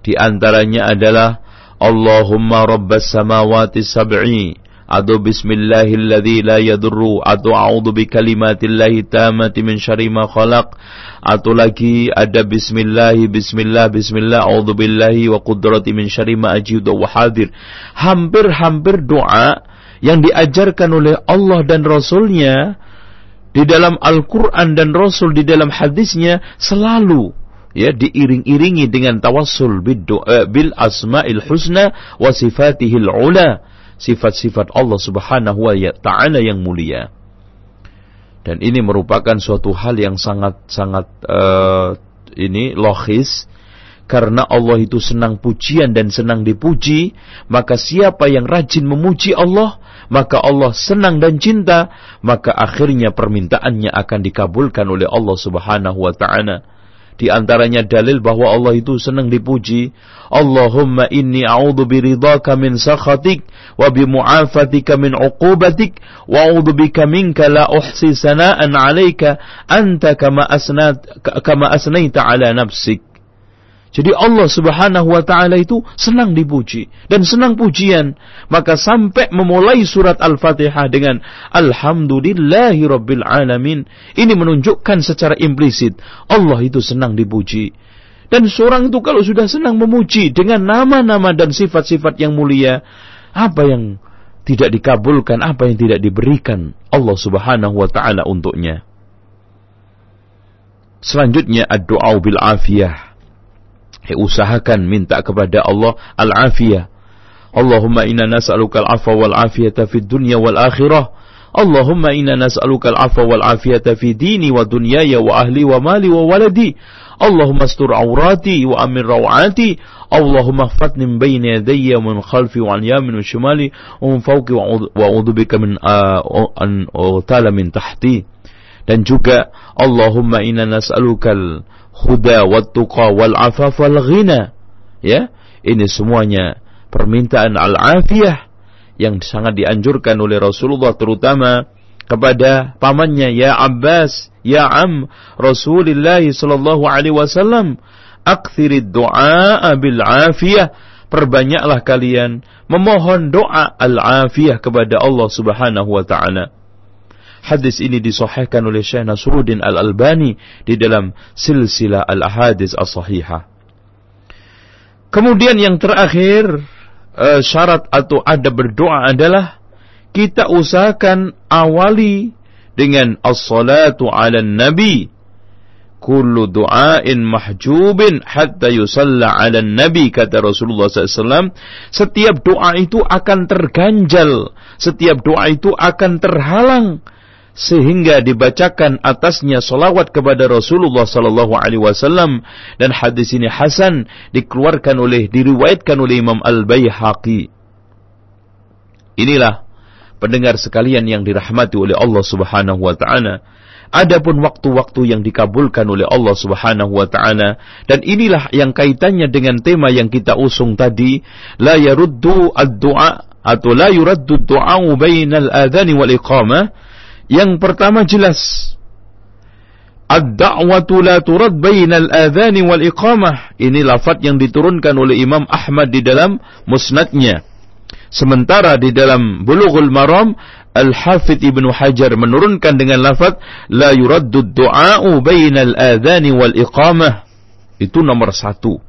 Di antaranya adalah Allahumma rabbas samawati sab'i atau bismillahilladzi la yadurru atau a'udzu bikalimatillahi tammati min syarri ma khalaq. Atau lagi ada bismillah bismillah bismillah a'udzu billahi wa qudrati min syarri ma ajidu wa hadir. Hampir-hampir doa yang diajarkan oleh Allah dan Rasulnya di dalam Al-Quran dan Rasul di dalam hadisnya selalu ya diiring-iringi dengan tawassul bil asma'il husna wa sifatihil ula sifat-sifat Allah Subhanahu wa taala yang mulia. Dan ini merupakan suatu hal yang sangat-sangat uh, eh, ini logis karena Allah itu senang pujian dan senang dipuji, maka siapa yang rajin memuji Allah, maka Allah senang dan cinta, maka akhirnya permintaannya akan dikabulkan oleh Allah Subhanahu wa taala. Di antaranya dalil bahwa Allah itu senang dipuji. Allahumma inni a'udhu biridhaka min sakhatik wa bimu'afatika min uqubatik wa a'udhu bika minka la uhsi sana'an 'alaika anta kama asnat kama asnaita 'ala nafsik. Jadi Allah Subhanahu wa taala itu senang dipuji dan senang pujian. Maka sampai memulai surat Al-Fatihah dengan alhamdulillahi rabbil alamin. Ini menunjukkan secara implisit Allah itu senang dipuji. Dan seorang itu kalau sudah senang memuji dengan nama-nama dan sifat-sifat yang mulia, apa yang tidak dikabulkan, apa yang tidak diberikan Allah Subhanahu wa taala untuknya. Selanjutnya ad-du'a bil afiyah usahakan minta kepada Allah al-afiyah. Allahumma inna nas'aluka al-afwa wal afiyata fid dunya wal akhirah. Allahumma inna nas'aluka al-afwa wal afiyata fi dini wa dunyaya wa ahli wa mali wa waladi. Allahumma astur awrati wa rawati. Allahumma min bayni yadayya wa min khalfi wa an yamin wa shimali wa min fawqi wa a'udhu bika min an ughtala min tahti. Dan juga Allahumma inna nas'aluka al huda wat tuqa wal afaf wal ghina. Ya, ini semuanya permintaan al-afiyah yang sangat dianjurkan oleh Rasulullah terutama kepada pamannya ya Abbas, ya Am Rasulullah sallallahu alaihi wasallam, akthirid du'a bil afiyah. Perbanyaklah kalian memohon doa al-afiyah kepada Allah Subhanahu wa taala. Hadis ini disahihkan oleh Syekh Nasruddin Al-Albani di dalam silsilah Al-Ahadis As-Sahihah. Kemudian yang terakhir uh, syarat atau ada berdoa adalah kita usahakan awali dengan as-salatu 'ala nabi. Kullu du'ain mahjubin hatta yusalla 'ala nabi kata Rasulullah SAW setiap doa itu akan terganjal. Setiap doa itu akan terhalang sehingga dibacakan atasnya solawat kepada Rasulullah sallallahu alaihi wasallam dan hadis ini hasan dikeluarkan oleh diriwayatkan oleh Imam Al-Baihaqi. Inilah pendengar sekalian yang dirahmati oleh Allah Subhanahu wa taala. Adapun waktu-waktu yang dikabulkan oleh Allah Subhanahu wa taala dan inilah yang kaitannya dengan tema yang kita usung tadi, la yaruddu ad-du'a atau la yuraddu ad-du'a bainal adhan wal iqamah yang pertama jelas Ad-da'watu la turad bainal adhani wal iqamah. Ini lafaz yang diturunkan oleh Imam Ahmad di dalam musnadnya. Sementara di dalam Bulughul Maram Al-Hafidh Ibnu Hajar menurunkan dengan lafaz la yuraddu du'a'u bainal adhani wal iqamah. Itu nomor satu.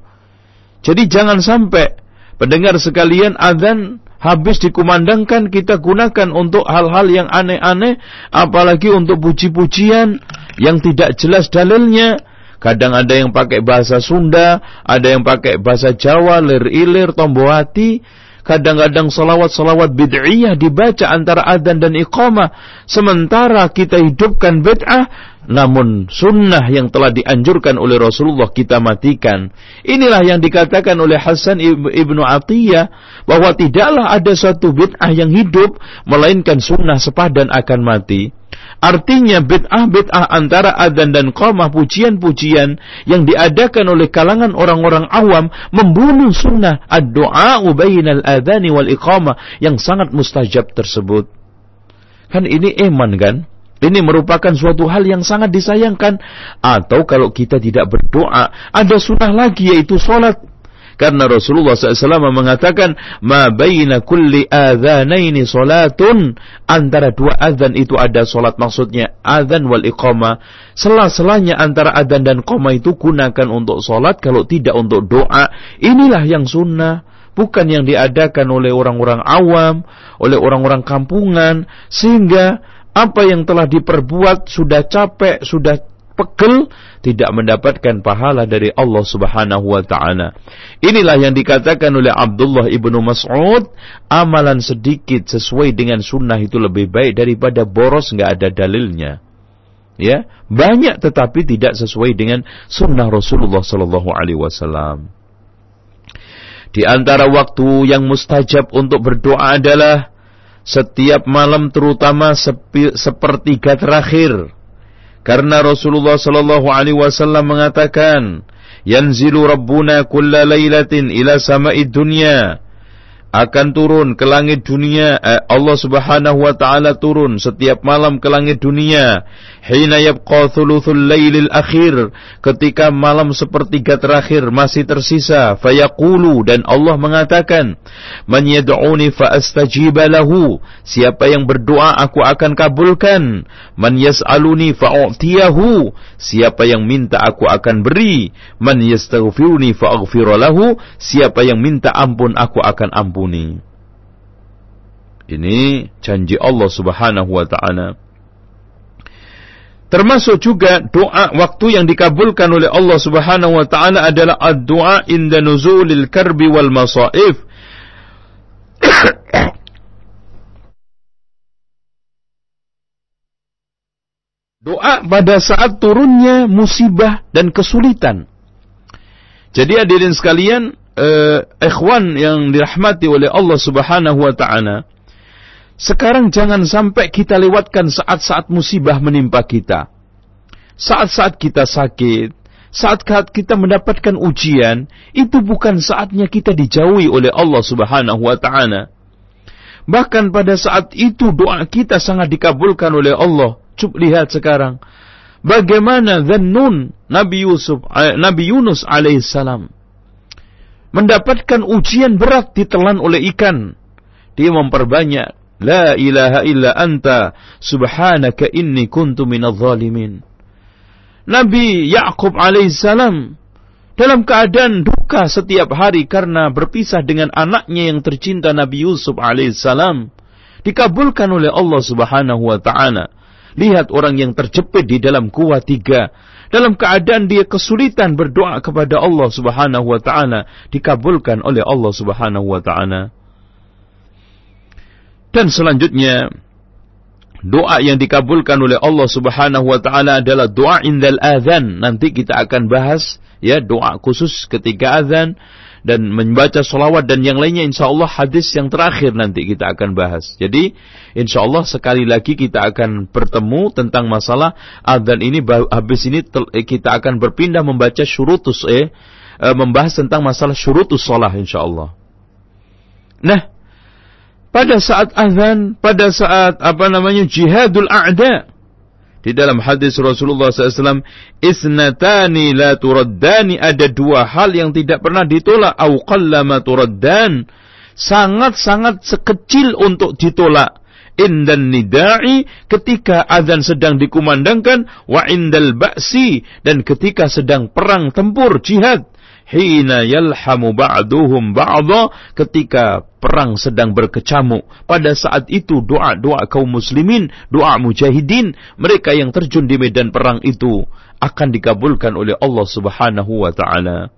Jadi jangan sampai pendengar sekalian azan habis dikumandangkan kita gunakan untuk hal-hal yang aneh-aneh apalagi untuk puji-pujian yang tidak jelas dalilnya. Kadang ada yang pakai bahasa Sunda ada yang pakai bahasa Jawa lir-ilir tombo hati. Kadang-kadang salawat-salawat bid'iyah dibaca antara adzan dan iqamah. Sementara kita hidupkan bid'ah namun sunnah yang telah dianjurkan oleh Rasulullah kita matikan. Inilah yang dikatakan oleh Hasan ibnu Atiyah bahwa tidaklah ada suatu bid'ah yang hidup melainkan sunnah sepadan akan mati. Artinya bid'ah-bid'ah antara adzan dan qamah pujian-pujian yang diadakan oleh kalangan orang-orang awam membunuh sunnah ad-du'a bainal adzani wal iqamah yang sangat mustajab tersebut. Kan ini iman kan? Ini merupakan suatu hal yang sangat disayangkan. Atau kalau kita tidak berdoa, ada sunnah lagi yaitu solat. Karena Rasulullah SAW mengatakan, Ma baina kulli adhanaini solatun. Antara dua adhan itu ada solat. Maksudnya adhan wal iqamah. Selah-selahnya antara adhan dan qamah itu gunakan untuk solat. Kalau tidak untuk doa. Inilah yang sunnah bukan yang diadakan oleh orang-orang awam, oleh orang-orang kampungan, sehingga apa yang telah diperbuat sudah capek, sudah pegel, tidak mendapatkan pahala dari Allah Subhanahu wa taala. Inilah yang dikatakan oleh Abdullah ibnu Mas'ud, amalan sedikit sesuai dengan sunnah itu lebih baik daripada boros nggak ada dalilnya. Ya, banyak tetapi tidak sesuai dengan sunnah Rasulullah Sallallahu Alaihi Wasallam. Di antara waktu yang mustajab untuk berdoa adalah setiap malam terutama sepi, sepertiga terakhir. Karena Rasulullah sallallahu alaihi wasallam mengatakan, "Yanzilu Rabbuna kulla lailatin ila sama'id dunya." akan turun ke langit dunia eh, Allah Subhanahu wa taala turun setiap malam ke langit dunia hina yabqa thuluthul lailil akhir ketika malam sepertiga terakhir masih tersisa fayaqulu dan Allah mengatakan man yad'uni fa astajiba lahu siapa yang berdoa aku akan kabulkan man yas'aluni fa u'tiyahu siapa yang minta aku akan beri man yastaghfiruni fa aghfir lahu siapa yang minta ampun aku akan ampun ampuni. Ini janji Allah Subhanahu wa taala. Termasuk juga doa waktu yang dikabulkan oleh Allah Subhanahu wa taala adalah ad-du'a inda nuzulil karbi wal masaif. doa pada saat turunnya musibah dan kesulitan. Jadi hadirin sekalian, uh, ikhwan yang dirahmati oleh Allah Subhanahu wa taala. Sekarang jangan sampai kita lewatkan saat-saat musibah menimpa kita. Saat-saat kita sakit, saat kita mendapatkan ujian, itu bukan saatnya kita dijauhi oleh Allah Subhanahu wa taala. Bahkan pada saat itu doa kita sangat dikabulkan oleh Allah. Cuk lihat sekarang bagaimana Zannun Nabi Yusuf eh, Nabi Yunus alaihissalam mendapatkan ujian berat ditelan oleh ikan. Dia memperbanyak La ilaha illa anta subhanaka inni kuntu minadh zalimin. Nabi Yakub alaihissalam dalam keadaan duka setiap hari karena berpisah dengan anaknya yang tercinta Nabi Yusuf alaihissalam dikabulkan oleh Allah Subhanahu wa taala. Lihat orang yang terjepit di dalam kuah tiga dalam keadaan dia kesulitan berdoa kepada Allah Subhanahu wa taala dikabulkan oleh Allah Subhanahu wa taala. Dan selanjutnya doa yang dikabulkan oleh Allah Subhanahu wa taala adalah doa indal adzan. Nanti kita akan bahas ya doa khusus ketika azan dan membaca salawat dan yang lainnya insya Allah hadis yang terakhir nanti kita akan bahas. Jadi insya Allah sekali lagi kita akan bertemu tentang masalah azan ini habis ini eh, kita akan berpindah membaca syurutus eh, eh membahas tentang masalah syurutus salah insya Allah. Nah, pada saat azan, pada saat apa namanya jihadul a'da. Di dalam hadis Rasulullah SAW, isnatani la turaddani ada dua hal yang tidak pernah ditolak. Au qallama turaddan. Sangat-sangat sekecil untuk ditolak. Indan nida'i ketika azan sedang dikumandangkan. Wa indal ba'si. Dan ketika sedang perang tempur jihad hina yalhamu ba'duhum ba'dha ketika perang sedang berkecamuk. Pada saat itu doa-doa kaum muslimin doa mujahidin mereka yang terjun di medan perang itu akan dikabulkan oleh Allah Subhanahu wa taala.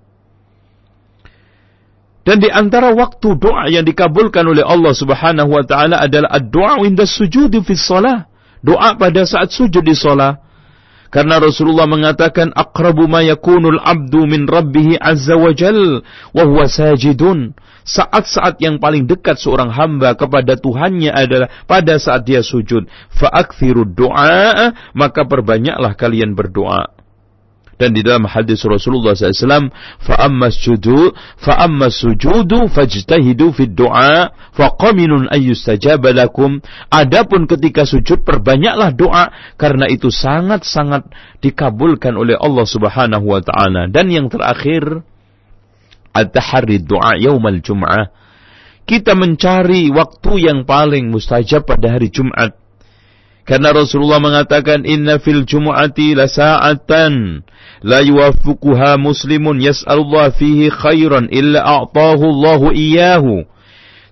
Dan di antara waktu doa yang dikabulkan oleh Allah Subhanahu wa taala adalah ad-du'a inda sujudi fi shalah doa pada saat sujud di salat karena Rasulullah mengatakan aqrabu ma yakunul abdu min rabbih azza wa jal wa huwa sajidun. Saat-saat yang paling dekat seorang hamba kepada Tuhannya adalah pada saat dia sujud. Fa'akthirud du'a, maka perbanyaklah kalian berdoa dan di dalam hadis Rasulullah SAW fa'ammas sujudu fa'ammas sujudu fajtahidu fid du'a faqaminun ayyustajaba lakum. Adapun ketika sujud perbanyaklah doa karena itu sangat-sangat dikabulkan oleh Allah Subhanahu wa taala. Dan yang terakhir at-tahri doa yaumal kita mencari waktu yang paling mustajab pada hari Jumat. Karena Rasulullah mengatakan inna fil jumu'ati la sa'atan la yuwafiquha muslimun yas'alullah fihi khairan illa a'tahu Allahu iyyahu.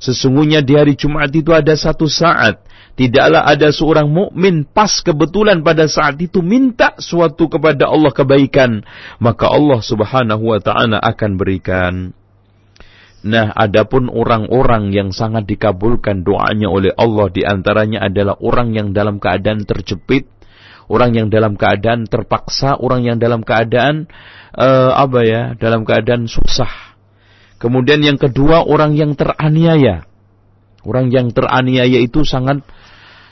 Sesungguhnya di hari Jumat itu ada satu saat. Tidaklah ada seorang mukmin pas kebetulan pada saat itu minta suatu kepada Allah kebaikan. Maka Allah Subhanahu wa taala akan berikan. Nah, adapun orang-orang yang sangat dikabulkan doanya oleh Allah di antaranya adalah orang yang dalam keadaan terjepit, orang yang dalam keadaan terpaksa, orang yang dalam keadaan uh, apa ya, dalam keadaan susah. Kemudian yang kedua orang yang teraniaya. Orang yang teraniaya itu sangat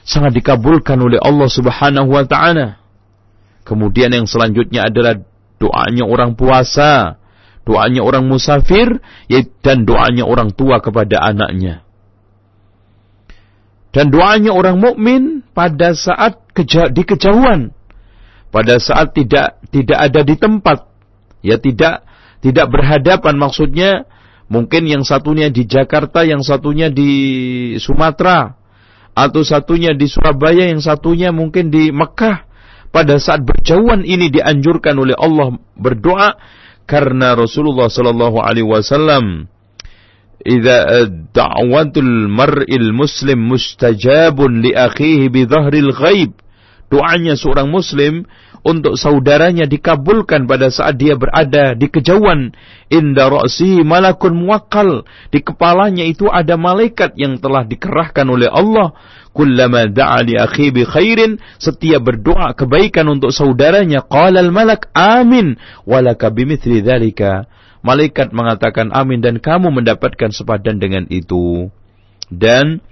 sangat dikabulkan oleh Allah Subhanahu wa taala. Kemudian yang selanjutnya adalah doanya orang puasa doanya orang musafir dan doanya orang tua kepada anaknya. Dan doanya orang mukmin pada saat keja di kejauhan, pada saat tidak tidak ada di tempat, ya tidak tidak berhadapan maksudnya mungkin yang satunya di Jakarta, yang satunya di Sumatera, atau satunya di Surabaya, yang satunya mungkin di Mekah. Pada saat berjauhan ini dianjurkan oleh Allah berdoa karena Rasulullah sallallahu alaihi wasallam idza da'watul mar'il muslim mustajabun li akhihi ghaib doanya seorang muslim untuk saudaranya dikabulkan pada saat dia berada di kejauhan. Inda ra'sihi malakun muwakkal di kepalanya itu ada malaikat yang telah dikerahkan oleh Allah. Kullama da'a li akhi bi khairin. Setiap berdoa kebaikan untuk saudaranya. Qala al malak amin. Walaka bimithli dzalika malaikat mengatakan amin dan kamu mendapatkan sepadan dengan itu dan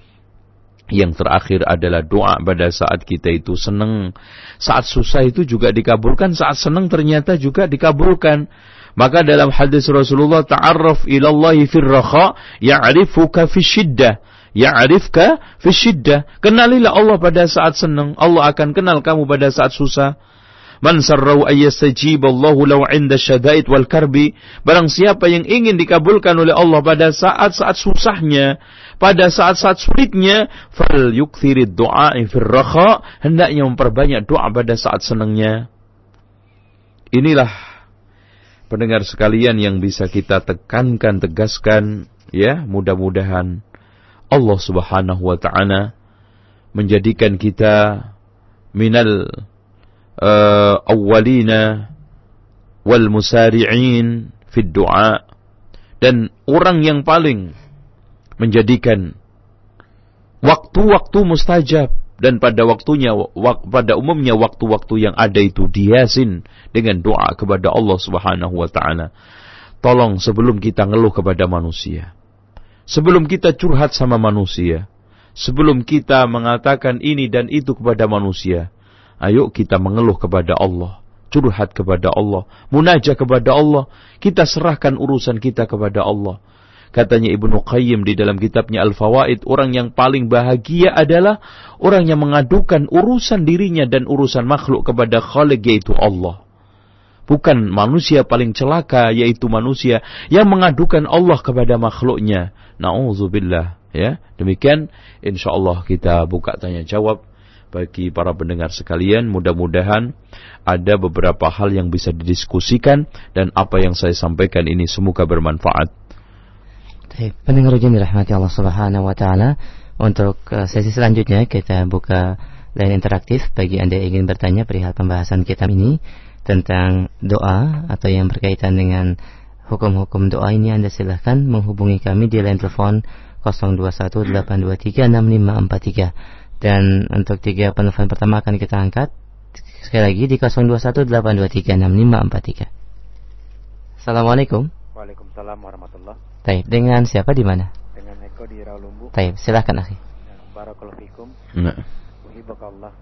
yang terakhir adalah doa pada saat kita itu senang. Saat susah itu juga dikabulkan, saat senang ternyata juga dikabulkan. Maka dalam hadis Rasulullah ta'arraf ilallahi fir raha ya'rifuka fi syiddah ya'rifka fi syiddah. Kenalilah Allah pada saat senang, Allah akan kenal kamu pada saat susah. Man sarrau ayyastajib Allahu law 'inda syada'id wal karbi. Barang siapa yang ingin dikabulkan oleh Allah pada saat-saat susahnya, pada saat-saat sulitnya, fal yukthirid du'a fir rakha, hendaknya memperbanyak doa pada saat senangnya. Inilah pendengar sekalian yang bisa kita tekankan, tegaskan, ya, mudah-mudahan Allah Subhanahu wa taala menjadikan kita minal awwalina wal musari'in fid du'a dan orang yang paling menjadikan waktu-waktu mustajab dan pada waktunya wak, pada umumnya waktu-waktu yang ada itu dihasin dengan doa kepada Allah Subhanahu wa taala. Tolong sebelum kita ngeluh kepada manusia, sebelum kita curhat sama manusia, sebelum kita mengatakan ini dan itu kepada manusia, ayo kita mengeluh kepada Allah, curhat kepada Allah, munajah kepada Allah, kita serahkan urusan kita kepada Allah. Katanya Ibnu Qayyim di dalam kitabnya Al-Fawaid, orang yang paling bahagia adalah orang yang mengadukan urusan dirinya dan urusan makhluk kepada Khalik yaitu Allah. Bukan manusia paling celaka yaitu manusia yang mengadukan Allah kepada makhluknya. Nauzubillah ya. Demikian insyaallah kita buka tanya jawab bagi para pendengar sekalian. Mudah-mudahan ada beberapa hal yang bisa didiskusikan dan apa yang saya sampaikan ini semoga bermanfaat. Baik, pendengar ujian dirahmati Allah Subhanahu wa taala. Untuk uh, sesi selanjutnya kita buka line interaktif bagi Anda yang ingin bertanya perihal pembahasan kita ini tentang doa atau yang berkaitan dengan hukum-hukum doa ini Anda silahkan menghubungi kami di line telepon 0218236543 dan untuk tiga penelpon pertama akan kita angkat sekali lagi di 0218236543 Assalamualaikum Waalaikumsalam warahmatullah Taib, dengan siapa di mana? Dengan Eko di Rawalumbu. Taib, silahkan akhi. Ya, Barakallahu fikum. Nah. Uhibakallah.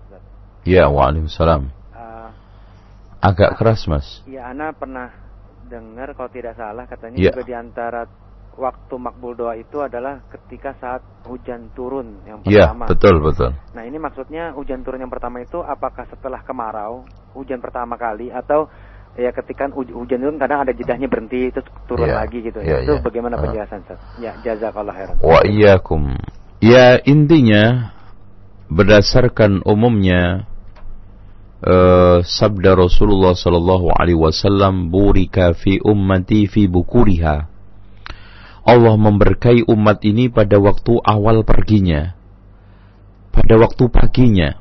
Ya, waalaikumsalam. Uh, Agak keras, Mas. Iya, Ana pernah dengar kalau tidak salah katanya Ya. juga di antara waktu makbul doa itu adalah ketika saat hujan turun yang Ya, pertama. betul, betul. Nah, ini maksudnya hujan turun yang pertama itu apakah setelah kemarau, hujan pertama kali atau ya ketika huj- hujan turun kadang ada jedahnya berhenti terus turun Ya, lagi gitu. ya, itu ya. bagaimana penjelasan, Ustaz? Ya, jazakallah khairan. Wa iyyakum. Ya, intinya berdasarkan umumnya eh, sabda Rasulullah sallallahu alaihi wasallam burika fi ummati fi bukuriha. Allah memberkahi umat ini pada waktu awal perginya. Pada waktu paginya.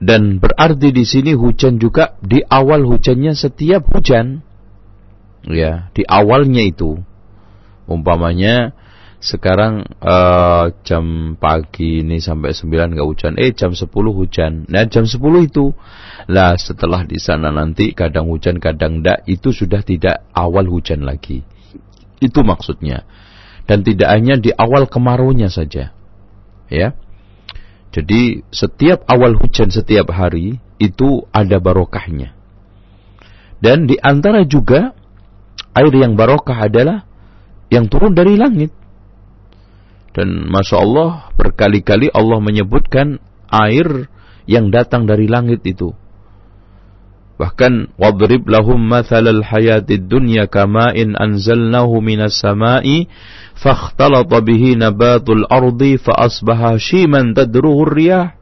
Dan berarti di sini hujan juga di awal hujannya setiap hujan. Ya, di awalnya itu. Umpamanya sekarang eh, jam pagi ini sampai 9 nggak hujan, eh jam 10 hujan. Nah, jam 10 itu lah setelah di sana nanti kadang hujan kadang enggak itu sudah tidak awal hujan lagi. Itu maksudnya. Dan tidak hanya di awal kemaraunya saja. Ya. Jadi setiap awal hujan setiap hari itu ada barokahnya. Dan di antara juga air yang barokah adalah yang turun dari langit. Dan Masya Allah berkali-kali Allah menyebutkan air yang datang dari langit itu. Bahkan wadrib lahum mathalal hayatid dunya kama'in anzalnahu minas sama'i fakhtalata bihi nabatul ardi fa asbaha shiman tadruhu riyah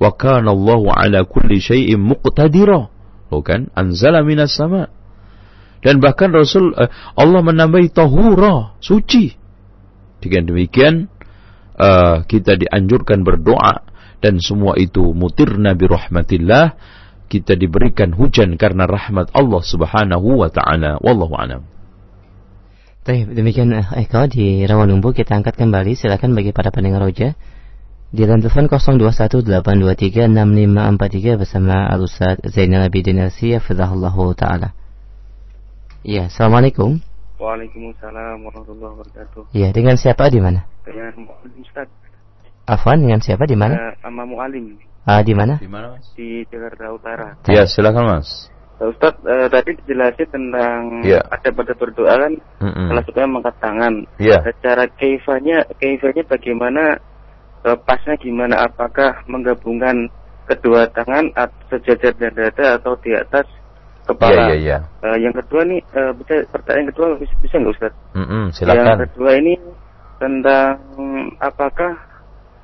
wa kana Allahu ala kulli syai'in muqtadira. Bukan anzala minas sama. Dan bahkan Rasul eh, Allah menambahi tahura, suci. Dengan demikian uh, kita dianjurkan berdoa dan semua itu mutirna bi rahmatillah kita diberikan hujan karena rahmat Allah Subhanahu wa taala. Wallahu a'lam. Baik, demikian eh, Eko di Rawalumbu kita angkat kembali. Silakan bagi para pendengar roja di telepon 0218236543 bersama Al-Ustaz Zainal Abidin Alsi Hafizahullahu taala. Iya, Assalamualaikum. Waalaikumsalam warahmatullahi wabarakatuh. Iya, dengan siapa di mana? Dengan Mu'alim Ustaz. Afwan, dengan siapa di mana? Eh, sama Mu'alim Ah, di mana? Di mana, Mas? di Jakarta Utara. Ya, silakan, Mas. Eh, Ustaz, eh, tadi dijelasin tentang Iya. ada pada berdoa kan Mm-mm. salah satunya mengangkat tangan. Iya. Secara keifanya, keifanya bagaimana? eh, pasnya gimana? Apakah menggabungkan kedua tangan atau sejajar dan dada atau di atas kepala? iya, iya. Eh, yang kedua nih, eh, bisa pertanyaan kedua bisa, bisa nggak Ustaz? Yang silakan. kedua ini tentang apakah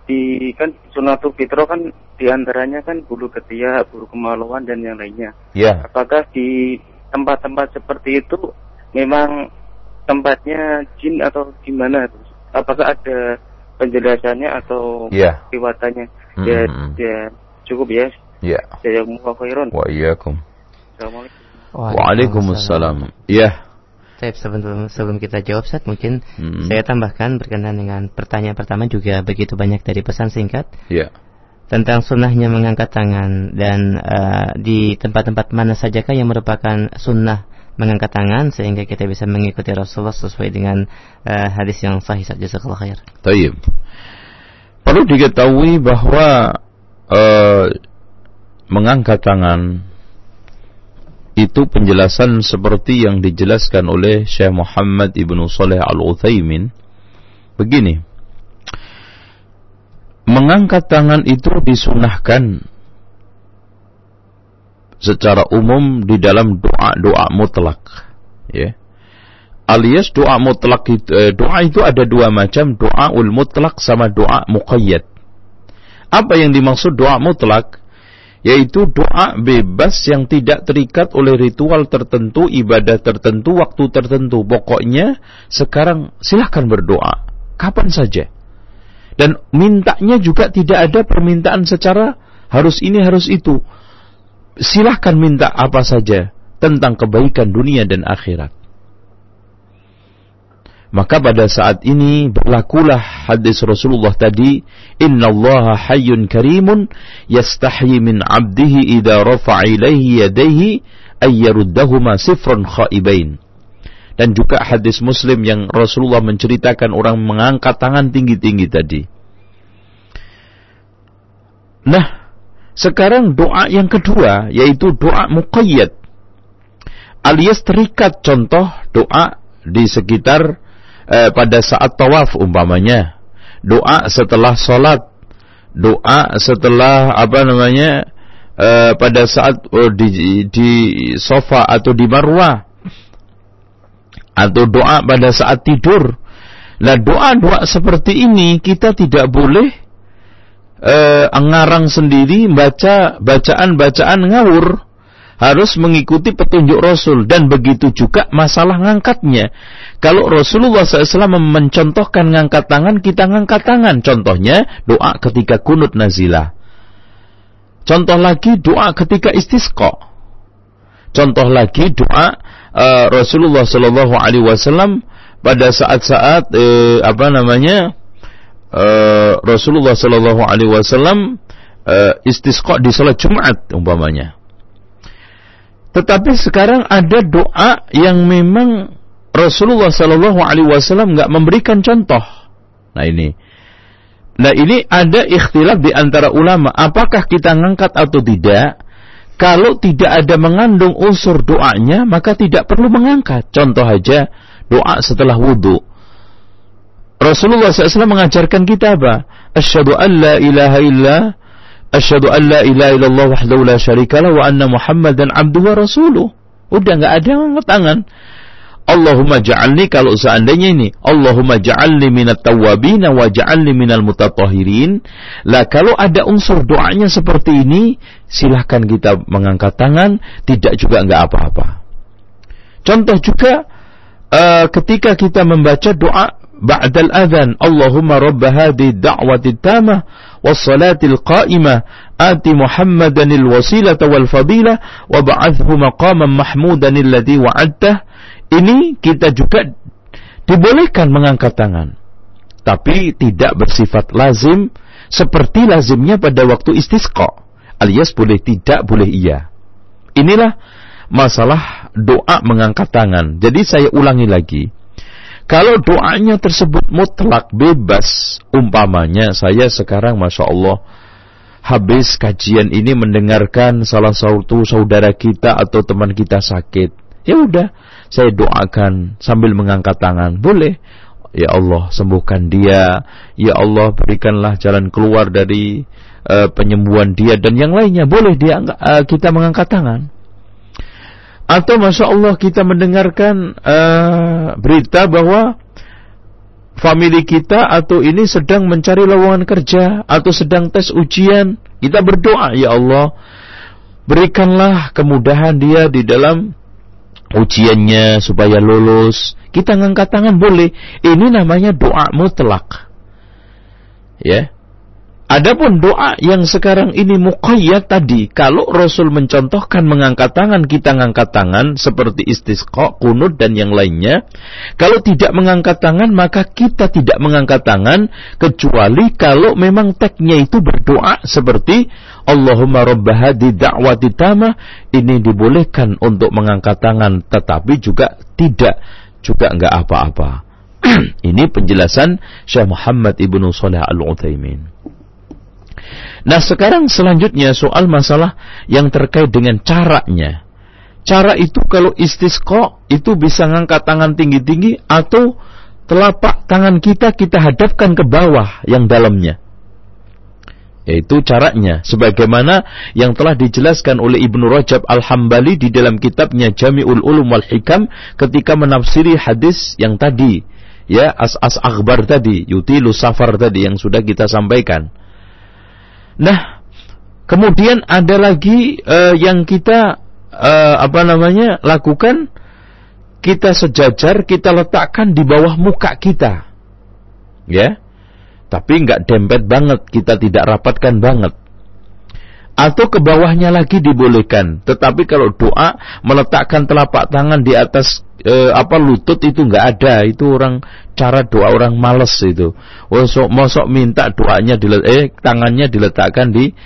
di kan sunatul fitro kan di antaranya kan bulu ketiak, bulu kemaluan dan yang lainnya. Ya. Apakah di tempat-tempat seperti itu memang tempatnya jin atau gimana? Apakah ada penjelasannya atau Ya. riwatannya? Ya, Mm-mm. ya cukup ya. Ya. Saya khairan. Wa iyyakum. Assalamualaikum. Waalaikumsalam. Ya. Tapi sebelum sebelum kita jawab Ustaz, mungkin Hmm. saya tambahkan berkenaan dengan pertanyaan pertama juga begitu banyak dari pesan singkat Ya. Tentang sunnahnya mengangkat tangan dan eh, di tempat-tempat mana sajakah yang merupakan sunnah mengangkat tangan sehingga kita bisa mengikuti Rasulullah sesuai dengan eh, hadis yang sahih saja jazakallahu khair. Taib. Perlu diketahui bahwa eh, mengangkat tangan itu penjelasan seperti yang dijelaskan oleh Syekh Muhammad Ibnu Saleh Al Utsaimin. Begini, mengangkat tangan itu disunahkan secara umum di dalam doa-doa mutlak, ya. Alias doa mutlak itu, eh, doa itu ada dua macam, doa ul mutlak sama doa muqayyad. Apa yang dimaksud doa mutlak? Yaitu doa bebas yang tidak terikat oleh ritual tertentu, ibadah tertentu, waktu tertentu. Pokoknya sekarang silahkan berdoa, kapan saja. Dan mintanya juga tidak ada permintaan secara harus ini harus itu. Silahkan minta apa saja tentang kebaikan dunia dan akhirat. Maka pada saat ini berlakulah hadis Rasulullah tadi, Inna Allah hayyun karimun yastahyi min abdihi idha rafa'a ilaihi yadaihi ayyaruddahuma sifran khaibain. Dan juga hadis Muslim yang Rasulullah menceritakan orang mengangkat tangan tinggi-tinggi tadi. Nah, sekarang doa yang kedua yaitu doa muqayyad. Alias terikat contoh doa di sekitar eh, pada saat tawaf umpamanya doa setelah sholat doa setelah apa namanya eh, pada saat oh, di, di sofa atau di marwah atau doa pada saat tidur nah doa-doa seperti ini kita tidak boleh eh, ngarang sendiri baca bacaan-bacaan ngawur harus mengikuti petunjuk Rasul dan begitu juga masalah ngangkatnya. Kalau Rasulullah SAW mencontohkan ngangkat tangan, kita ngangkat tangan. Contohnya doa ketika kunut nazilah. Contoh lagi doa ketika istisqa. Contoh lagi doa uh, Rasulullah Shallallahu Alaihi Wasallam pada saat-saat uh, apa namanya uh, Rasulullah Shallallahu Alaihi Wasallam uh, istisqa di salat Jumat umpamanya. Tetapi sekarang ada doa yang memang Rasulullah Shallallahu Alaihi Wasallam nggak memberikan contoh. Nah ini, nah ini ada ikhtilaf di antara ulama. Apakah kita ngangkat atau tidak? Kalau tidak ada mengandung unsur doanya, maka tidak perlu mengangkat. Contoh aja doa setelah wudhu. Rasulullah SAW mengajarkan kita apa? Asyhadu an la ilaha illa Asyhadu an la ilaha illallah wahdahu la syarikalah wa anna Muhammadan abduhu wa rasuluh. Udah nggak ada yang angkat tangan. Allahumma ja'alni kalau seandainya ini Allahumma ja'alni minat tawabin wa ja'alni minal mutatahirin lah kalau ada unsur doanya seperti ini silahkan kita mengangkat tangan tidak juga nggak apa-apa contoh juga uh, ketika kita membaca doa ba'dal adhan Allahumma rabb hadhihi da'wati tamah والصلاة القائمة آت محمدا الوسيلة والفضيلة وبعثه مقاما محمودا الذي وعدته ini kita juga dibolehkan mengangkat tangan. Tapi tidak bersifat lazim seperti lazimnya pada waktu istisqa alias boleh tidak boleh iya. Inilah masalah doa mengangkat tangan. Jadi saya ulangi lagi. Kalau doanya tersebut mutlak bebas, umpamanya saya sekarang masya Allah habis kajian ini mendengarkan salah satu saudara kita atau teman kita sakit, ya udah saya doakan sambil mengangkat tangan, boleh. Ya Allah sembuhkan dia, ya Allah berikanlah jalan keluar dari uh, penyembuhan dia dan yang lainnya, boleh dia uh, kita mengangkat tangan. Atau masya Allah kita mendengarkan uh, berita bahwa family kita atau ini sedang mencari lowongan kerja atau sedang tes ujian, kita berdoa ya Allah berikanlah kemudahan dia di dalam ujiannya supaya lulus. Kita ngangkat tangan boleh. Ini namanya doa mutlak. Ya. Adapun doa yang sekarang ini muqayyad tadi, kalau Rasul mencontohkan mengangkat tangan, kita mengangkat tangan seperti istisqa, kunut dan yang lainnya. Kalau tidak mengangkat tangan, maka kita tidak mengangkat tangan kecuali kalau memang teknya itu berdoa seperti Allahumma rabba hadi da'wati tamah ini dibolehkan untuk mengangkat tangan tetapi juga tidak juga enggak apa-apa. ini penjelasan Syekh Muhammad Ibnu Shalih Al-Utsaimin. Nah sekarang selanjutnya soal masalah yang terkait dengan caranya. Cara itu kalau istisqa itu bisa ngangkat tangan tinggi-tinggi atau telapak tangan kita kita hadapkan ke bawah yang dalamnya. Yaitu caranya sebagaimana yang telah dijelaskan oleh Ibnu Rajab Al-Hambali di dalam kitabnya Jami'ul Ulum wal Hikam ketika menafsiri hadis yang tadi ya as-as akhbar tadi, yutilu safar tadi yang sudah kita sampaikan. Nah, kemudian ada lagi uh, yang kita uh, apa namanya lakukan kita sejajar kita letakkan di bawah muka kita, ya. Tapi nggak dempet banget, kita tidak rapatkan banget. Atau ke bawahnya lagi dibolehkan. Tetapi kalau doa meletakkan telapak tangan di atas e, apa lutut itu nggak ada. Itu orang cara doa orang males itu. Mosok, mosok minta doanya dilet, eh tangannya diletakkan di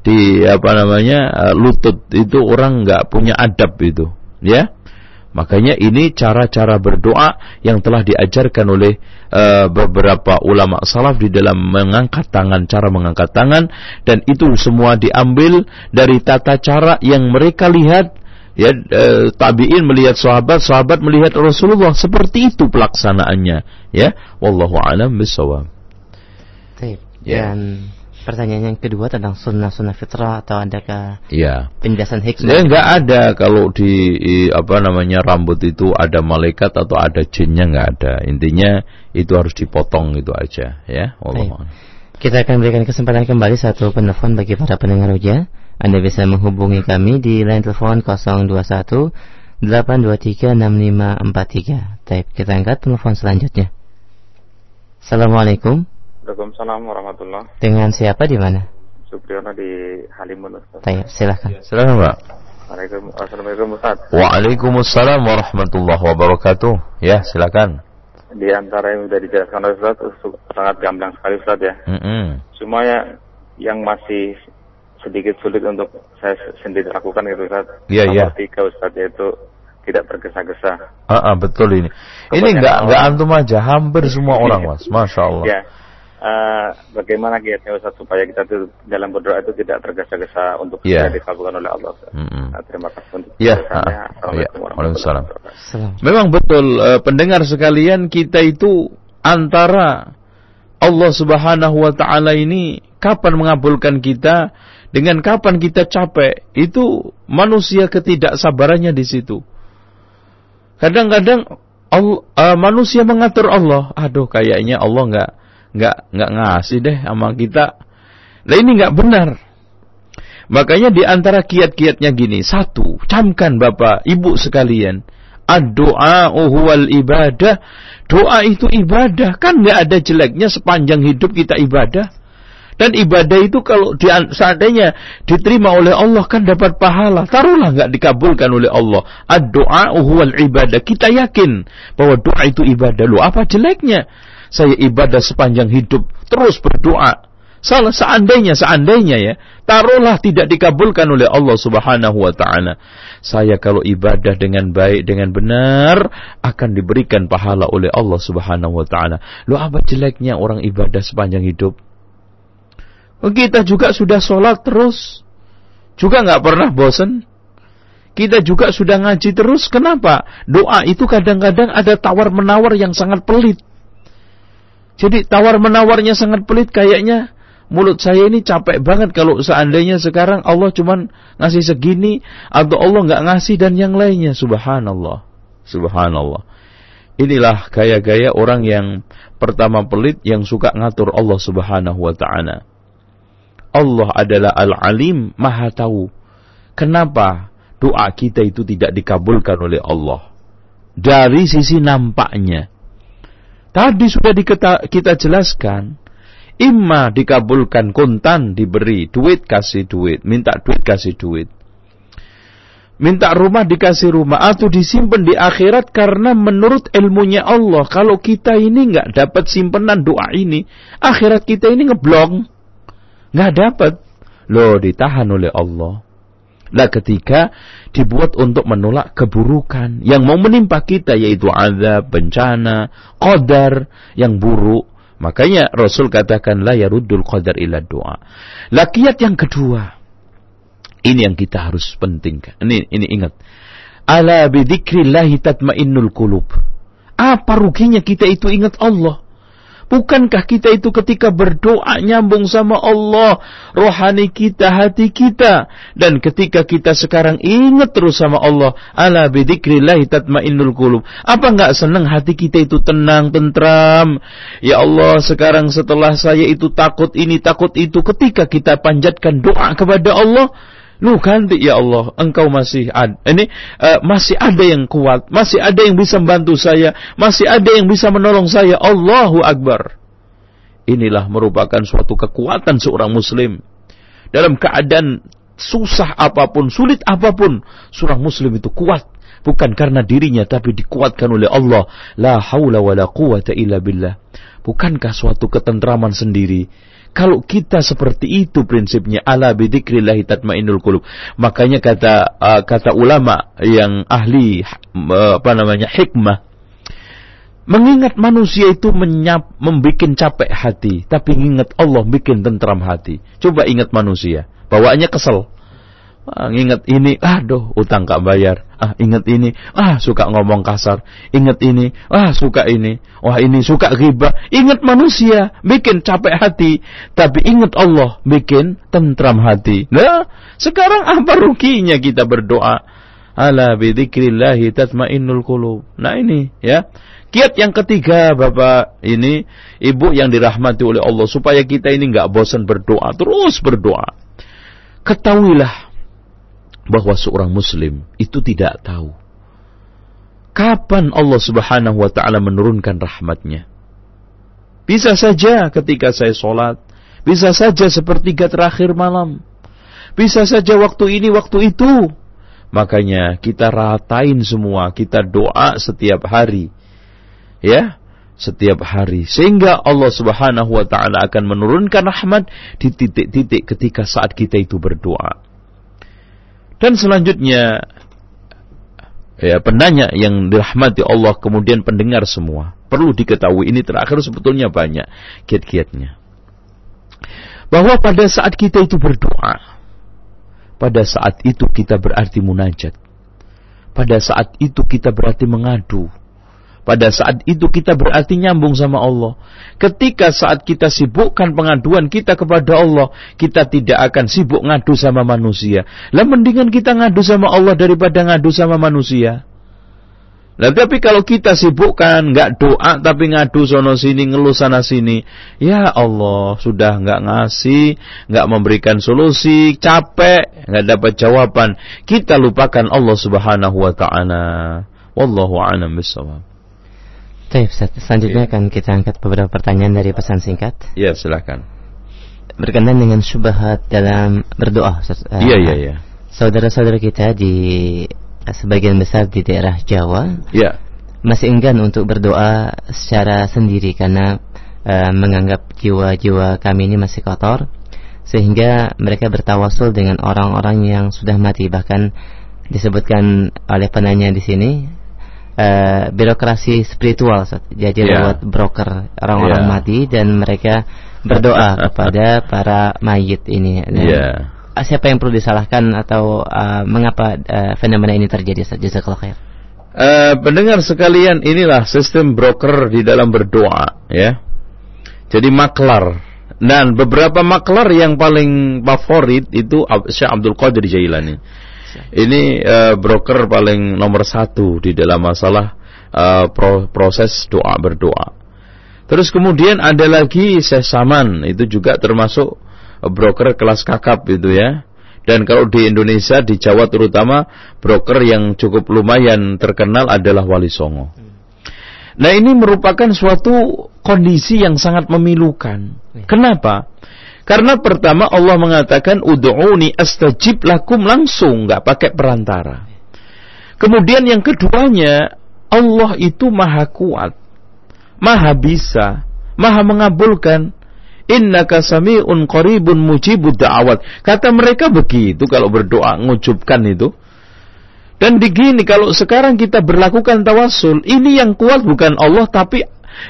di apa namanya e, lutut itu orang nggak punya adab itu, ya. Makanya ini cara-cara berdoa yang telah diajarkan oleh uh, beberapa ulama salaf di dalam mengangkat tangan, cara mengangkat tangan dan itu semua diambil dari tata cara yang mereka lihat ya uh, tabi'in melihat sahabat, sahabat melihat Rasulullah seperti itu pelaksanaannya ya. Wallahu alam bisawab. Ya. Dan Pertanyaan yang kedua tentang sunnah-sunnah fitrah atau adakah ya. penjelasan hikmah? Ya, enggak ada kalau di apa namanya rambut itu ada malaikat atau ada jinnya enggak ada. Intinya itu harus dipotong itu aja ya. Allah. Kita akan berikan kesempatan kembali satu penelpon bagi para pendengar uja. Anda bisa menghubungi kami di line telepon 021 823 6543. Baik, kita angkat telepon selanjutnya. Assalamualaikum. Waalaikumsalam warahmatullah. Dengan siapa di mana? Supriyono di Halimun Ustaz. Baik, silakan. Silakan, Pak. Assalamualaikum Ustaz. Waalaikumsalam warahmatullahi wabarakatuh. Ya, silakan. Di antara yang sudah dijelaskan oleh Ustaz sangat gamblang sekali Ustaz ya. Mm -hmm. Cuma ya yang masih sedikit sulit untuk saya sendiri lakukan gitu Ustaz. Iya, iya. Tiga Ustaz yaitu tidak tergesa-gesa. Ah, ah, betul ini. Kebanyakan ini enggak enggak antum aja, hampir semua orang, Mas. Masya Allah. Ya uh, bagaimana kiatnya Ustaz supaya kita tuh dalam berdoa itu tidak tergesa-gesa untuk yeah. dikabulkan oleh Allah. Mm -hmm. nah, terima kasih untuk yeah. Ya, Assalamualaikum yeah. warahmatullahi wabarakatuh. Memang betul uh, pendengar sekalian kita itu antara Allah Subhanahu wa taala ini kapan mengabulkan kita dengan kapan kita capek itu manusia ketidaksabarannya di situ. Kadang-kadang uh, manusia mengatur Allah, aduh kayaknya Allah nggak nggak nggak ngasih deh sama kita. Nah ini nggak benar. Makanya di antara kiat-kiatnya gini, satu, camkan Bapak, Ibu sekalian, ad-doa huwal ibadah. Doa itu ibadah, kan nggak ada jeleknya sepanjang hidup kita ibadah. Dan ibadah itu kalau di, seandainya diterima oleh Allah kan dapat pahala. Taruhlah nggak dikabulkan oleh Allah. Ad-doa huwal ibadah. Kita yakin bahwa doa itu ibadah. Loh apa jeleknya? Saya ibadah sepanjang hidup, terus berdoa. Salah seandainya, seandainya ya, taruhlah tidak dikabulkan oleh Allah Subhanahu wa taala. Saya kalau ibadah dengan baik, dengan benar akan diberikan pahala oleh Allah Subhanahu wa taala. Lu apa jeleknya orang ibadah sepanjang hidup? Kita juga sudah sholat terus, juga nggak pernah bosan. Kita juga sudah ngaji terus. Kenapa? Doa itu kadang-kadang ada tawar menawar yang sangat pelit. Jadi tawar menawarnya sangat pelit kayaknya. Mulut saya ini capek banget kalau seandainya sekarang Allah cuman ngasih segini atau Allah nggak ngasih dan yang lainnya. Subhanallah. Subhanallah. Inilah gaya-gaya orang yang pertama pelit yang suka ngatur Allah subhanahu wa ta'ala. Allah adalah al-alim maha tahu. Kenapa doa kita itu tidak dikabulkan oleh Allah? Dari sisi nampaknya Tadi sudah diketa, kita jelaskan, Imma dikabulkan kontan diberi duit kasih duit, minta duit kasih duit. Minta rumah dikasih rumah atau disimpan di akhirat karena menurut ilmunya Allah kalau kita ini nggak dapat simpenan doa ini, akhirat kita ini ngeblong, nggak dapat. Loh ditahan oleh Allah. Lah ketika dibuat untuk menolak keburukan yang mau menimpa kita yaitu azab, bencana, qadar yang buruk, Makanya Rasul katakan la yaruddul qadar illa doa. Lakiat yang kedua. Ini yang kita harus pentingkan. Ini ini ingat. Ala bidzikrillahi tatmainnul qulub. Apa ruginya kita itu ingat Allah? Bukankah kita itu ketika berdoa nyambung sama Allah, rohani kita, hati kita. Dan ketika kita sekarang ingat terus sama Allah, ala bidzikrillahi tatmainnul qulub. Apa enggak senang hati kita itu tenang, tentram? Ya Allah, sekarang setelah saya itu takut ini, takut itu, ketika kita panjatkan doa kepada Allah, Lu ganti ya Allah, engkau masih ada, ini uh, masih ada yang kuat, masih ada yang bisa membantu saya, masih ada yang bisa menolong saya. Allahu Akbar. Inilah merupakan suatu kekuatan seorang muslim. Dalam keadaan susah apa pun, sulit apa pun, seorang muslim itu kuat. Bukan karena dirinya, tapi dikuatkan oleh Allah. La haula wa la quwata illa billah. Bukankah suatu ketentraman sendiri? Kalau kita seperti itu prinsipnya ala bidzikrillah tatmainnul qulub. Makanya kata uh, kata ulama yang ahli uh, apa namanya hikmah mengingat manusia itu menyap membuat capek hati, tapi ingat Allah bikin tentram hati. Coba ingat manusia, bawaannya kesel. Ah, ingat ini, aduh utang gak bayar. Ah, ingat ini, ah suka ngomong kasar. Ingat ini, ah suka ini. Wah ini suka ghibah. Ingat manusia, bikin capek hati. Tapi ingat Allah, bikin tentram hati. Nah, sekarang apa ruginya kita berdoa? Ala bidzikrillahi tatmainnul qulub. Nah ini ya. Kiat yang ketiga Bapak ini Ibu yang dirahmati oleh Allah supaya kita ini nggak bosan berdoa, terus berdoa. Ketahuilah bahwa seorang muslim itu tidak tahu kapan Allah Subhanahu wa taala menurunkan rahmatnya. Bisa saja ketika saya sholat, bisa saja sepertiga terakhir malam, bisa saja waktu ini, waktu itu. Makanya kita ratain semua, kita doa setiap hari. Ya, setiap hari. Sehingga Allah subhanahu wa ta'ala akan menurunkan rahmat di titik-titik ketika saat kita itu berdoa. Dan selanjutnya ya penanya yang dirahmati Allah kemudian pendengar semua. Perlu diketahui ini terakhir sebetulnya banyak kiat-kiatnya. Bahwa pada saat kita itu berdoa pada saat itu kita berarti munajat. Pada saat itu kita berarti mengadu pada saat itu kita berarti nyambung sama Allah. Ketika saat kita sibukkan pengaduan kita kepada Allah, kita tidak akan sibuk ngadu sama manusia. Lah mendingan kita ngadu sama Allah daripada ngadu sama manusia. Nah, tapi kalau kita sibukkan, nggak doa tapi ngadu sono sini, ngeluh sana sini, ya Allah sudah nggak ngasih, nggak memberikan solusi, capek, nggak dapat jawaban. Kita lupakan Allah Subhanahu Wa Taala. Wallahu a'lam bishawab. Baik, selanjutnya yeah. akan kita angkat beberapa pertanyaan dari pesan singkat. Ya, silakan. Berkenaan dengan syubhat dalam berdoa. Iya, iya, iya. Saudara-saudara kita di sebagian besar di daerah Jawa, yeah. masih enggan untuk berdoa secara sendiri karena uh, menganggap jiwa-jiwa kami ini masih kotor, sehingga mereka bertawasul dengan orang-orang yang sudah mati bahkan disebutkan oleh penanya di sini uh, birokrasi spiritual jadi yeah. lewat broker orang-orang yeah. mati dan mereka berdoa kepada para mayit ini dan yeah. siapa yang perlu disalahkan atau uh, mengapa uh, fenomena ini terjadi jazakallahu khair Uh, pendengar sekalian, inilah sistem broker di dalam berdoa, ya. Jadi maklar. Dan beberapa maklar yang paling favorit itu Syekh Abdul Qadir Jailani. Ini uh, broker paling nomor satu di dalam masalah uh, pro proses doa berdoa. Terus kemudian ada lagi Saman, itu juga termasuk broker kelas kakap itu ya. Dan kalau di Indonesia, di Jawa terutama, broker yang cukup lumayan terkenal adalah Wali Songo. Nah ini merupakan suatu kondisi yang sangat memilukan. Ya. Kenapa? Karena pertama Allah mengatakan ud'uni astajib lakum langsung, nggak pakai perantara. Kemudian yang keduanya Allah itu maha kuat, maha bisa, maha mengabulkan. Innaka sami'un qaribun mujibud da'awat. Kata mereka begitu kalau berdoa ngucupkan itu. Dan begini kalau sekarang kita berlakukan tawasul, ini yang kuat bukan Allah tapi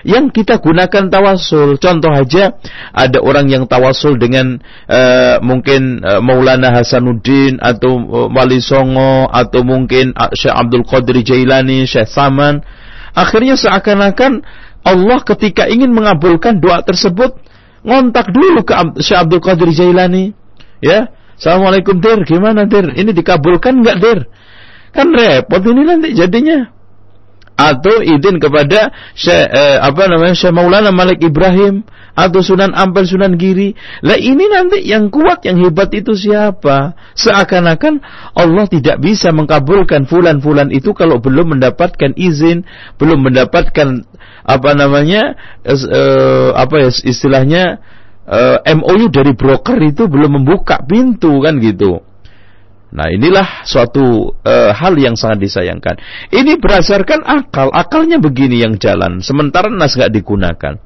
yang kita gunakan tawasul. Contoh aja ada orang yang tawasul dengan uh, mungkin uh, Maulana Hasanuddin atau uh, Wali Songo atau mungkin Syekh Abdul Qadir Jailani, Syekh Saman. Akhirnya seakan-akan Allah ketika ingin mengabulkan doa tersebut ngontak dulu ke Syekh Abdul Qadir Jailani. Ya, Assalamualaikum Dir, gimana Dir? Ini dikabulkan enggak Dir? Kan repot ini nanti jadinya atau izin kepada Syekh eh, apa namanya Syekh Maulana Malik Ibrahim atau Sunan Ampel Sunan Giri. Lah ini nanti yang kuat yang hebat itu siapa? Seakan-akan Allah tidak bisa mengkabulkan fulan-fulan itu kalau belum mendapatkan izin, belum mendapatkan apa namanya eh, apa ya istilahnya eh, MOU dari broker itu belum membuka pintu kan gitu. Nah inilah suatu uh, hal yang sangat disayangkan. Ini berdasarkan akal. Akalnya begini yang jalan. Sementara nas nggak digunakan.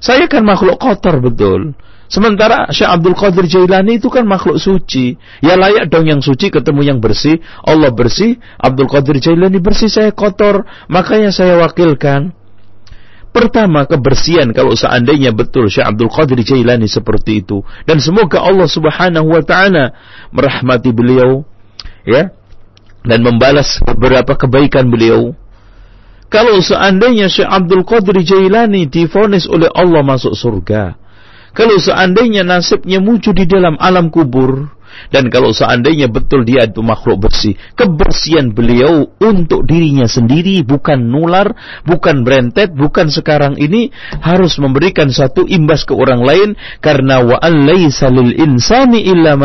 Saya kan makhluk kotor betul. Sementara Syekh Abdul Qadir Jailani itu kan makhluk suci. Ya layak dong yang suci ketemu yang bersih. Allah bersih, Abdul Qadir Jailani bersih, saya kotor. Makanya saya wakilkan. Pertama kebersihan kalau seandainya betul Syekh Abdul Qadir Jailani seperti itu dan semoga Allah Subhanahu wa taala merahmati beliau ya dan membalas beberapa kebaikan beliau. Kalau seandainya Syekh Abdul Qadir Jailani difonis oleh Allah masuk surga. Kalau seandainya nasibnya muncul di dalam alam kubur, dan kalau seandainya betul dia itu makhluk bersih, kebersihan beliau untuk dirinya sendiri bukan nular, bukan berentet, bukan sekarang ini harus memberikan satu imbas ke orang lain karena wa an laisa lil insani illa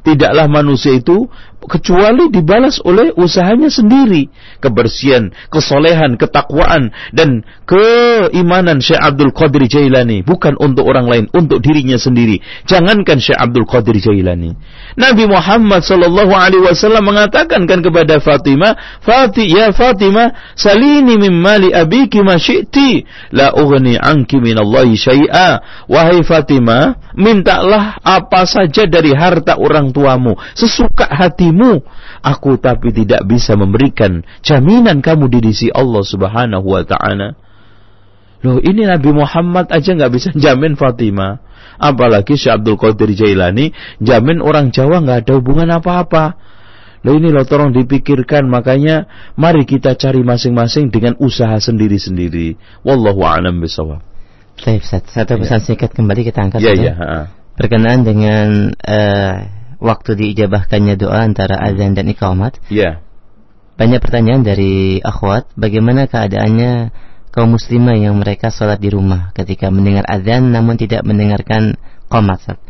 Tidaklah manusia itu kecuali dibalas oleh usahanya sendiri. Kebersihan, kesolehan, ketakwaan, dan keimanan Syekh Abdul Qadir Jailani. Bukan untuk orang lain, untuk dirinya sendiri. Jangankan Syekh Abdul Qadir Jailani. Nabi Muhammad sallallahu alaihi wasallam mengatakan kan kepada Fatimah, "Fati ya Fatimah, salini min mali abiki ma syi'ti, la ughni anki min Allah syai'a." Wahai Fatimah, mintalah apa saja dari harta orang tuamu, sesuka hatimu. Aku tapi tidak bisa memberikan jaminan kamu di sisi Allah Subhanahu wa taala. Loh ini Nabi Muhammad aja nggak bisa jamin Fatimah. Apalagi Syekh Abdul Qadir Jailani jamin orang Jawa nggak ada hubungan apa-apa. Loh ini loh tolong dipikirkan makanya mari kita cari masing-masing dengan usaha sendiri-sendiri. Wallahu a'lam bishawab. Baik, satu pesan ya. singkat kembali kita angkat. Ya, ya. Berkenaan dengan uh, waktu diijabahkannya doa antara azan dan iqamat. Ya. Banyak pertanyaan dari akhwat, bagaimana keadaannya kaum muslimah yang mereka sholat di rumah ketika mendengar azan namun tidak mendengarkan qomat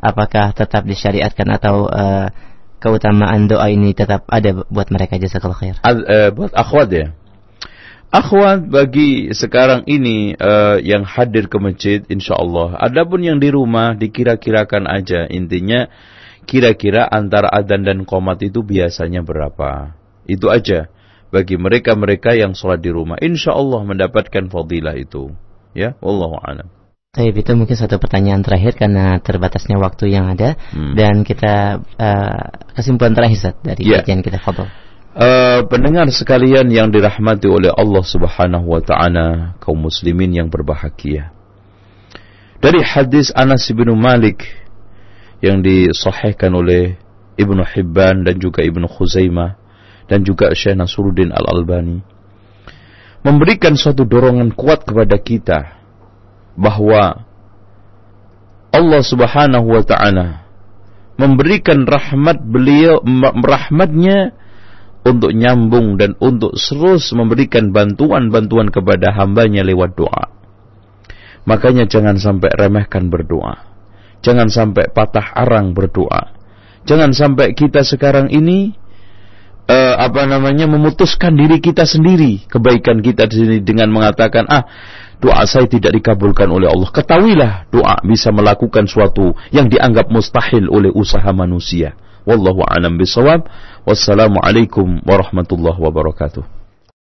apakah tetap disyariatkan atau uh, keutamaan doa ini tetap ada buat mereka? Jazakallahu khair. Uh, buat akhwat ya? Akhwat bagi sekarang ini uh, yang hadir ke masjid insyaallah adapun yang di rumah dikira-kirakan aja. Intinya kira-kira antara adzan dan qomat itu biasanya berapa itu aja bagi mereka-mereka yang sholat di rumah. Insya Allah mendapatkan fadilah itu. Ya, Wallahu a'lam. Baik, itu mungkin satu pertanyaan terakhir karena terbatasnya waktu yang ada hmm. dan kita uh, kesimpulan terakhir Zat, dari yeah. kajian kita fadl. Uh, pendengar sekalian yang dirahmati oleh Allah Subhanahu wa taala, kaum muslimin yang berbahagia. Dari hadis Anas bin Malik yang disahihkan oleh Ibnu Hibban dan juga Ibnu Khuzaimah dan juga Syekh Nasruddin Al-Albani memberikan suatu dorongan kuat kepada kita bahwa Allah Subhanahu wa taala memberikan rahmat beliau rahmatnya untuk nyambung dan untuk terus memberikan bantuan-bantuan kepada hambanya lewat doa. Makanya jangan sampai remehkan berdoa. Jangan sampai patah arang berdoa. Jangan sampai kita sekarang ini eh, apa namanya memutuskan diri kita sendiri kebaikan kita di sini dengan mengatakan ah doa saya tidak dikabulkan oleh Allah. Ketahuilah doa bisa melakukan suatu yang dianggap mustahil oleh usaha manusia. Wallahu a'lam bisawab. Wassalamualaikum warahmatullahi wabarakatuh.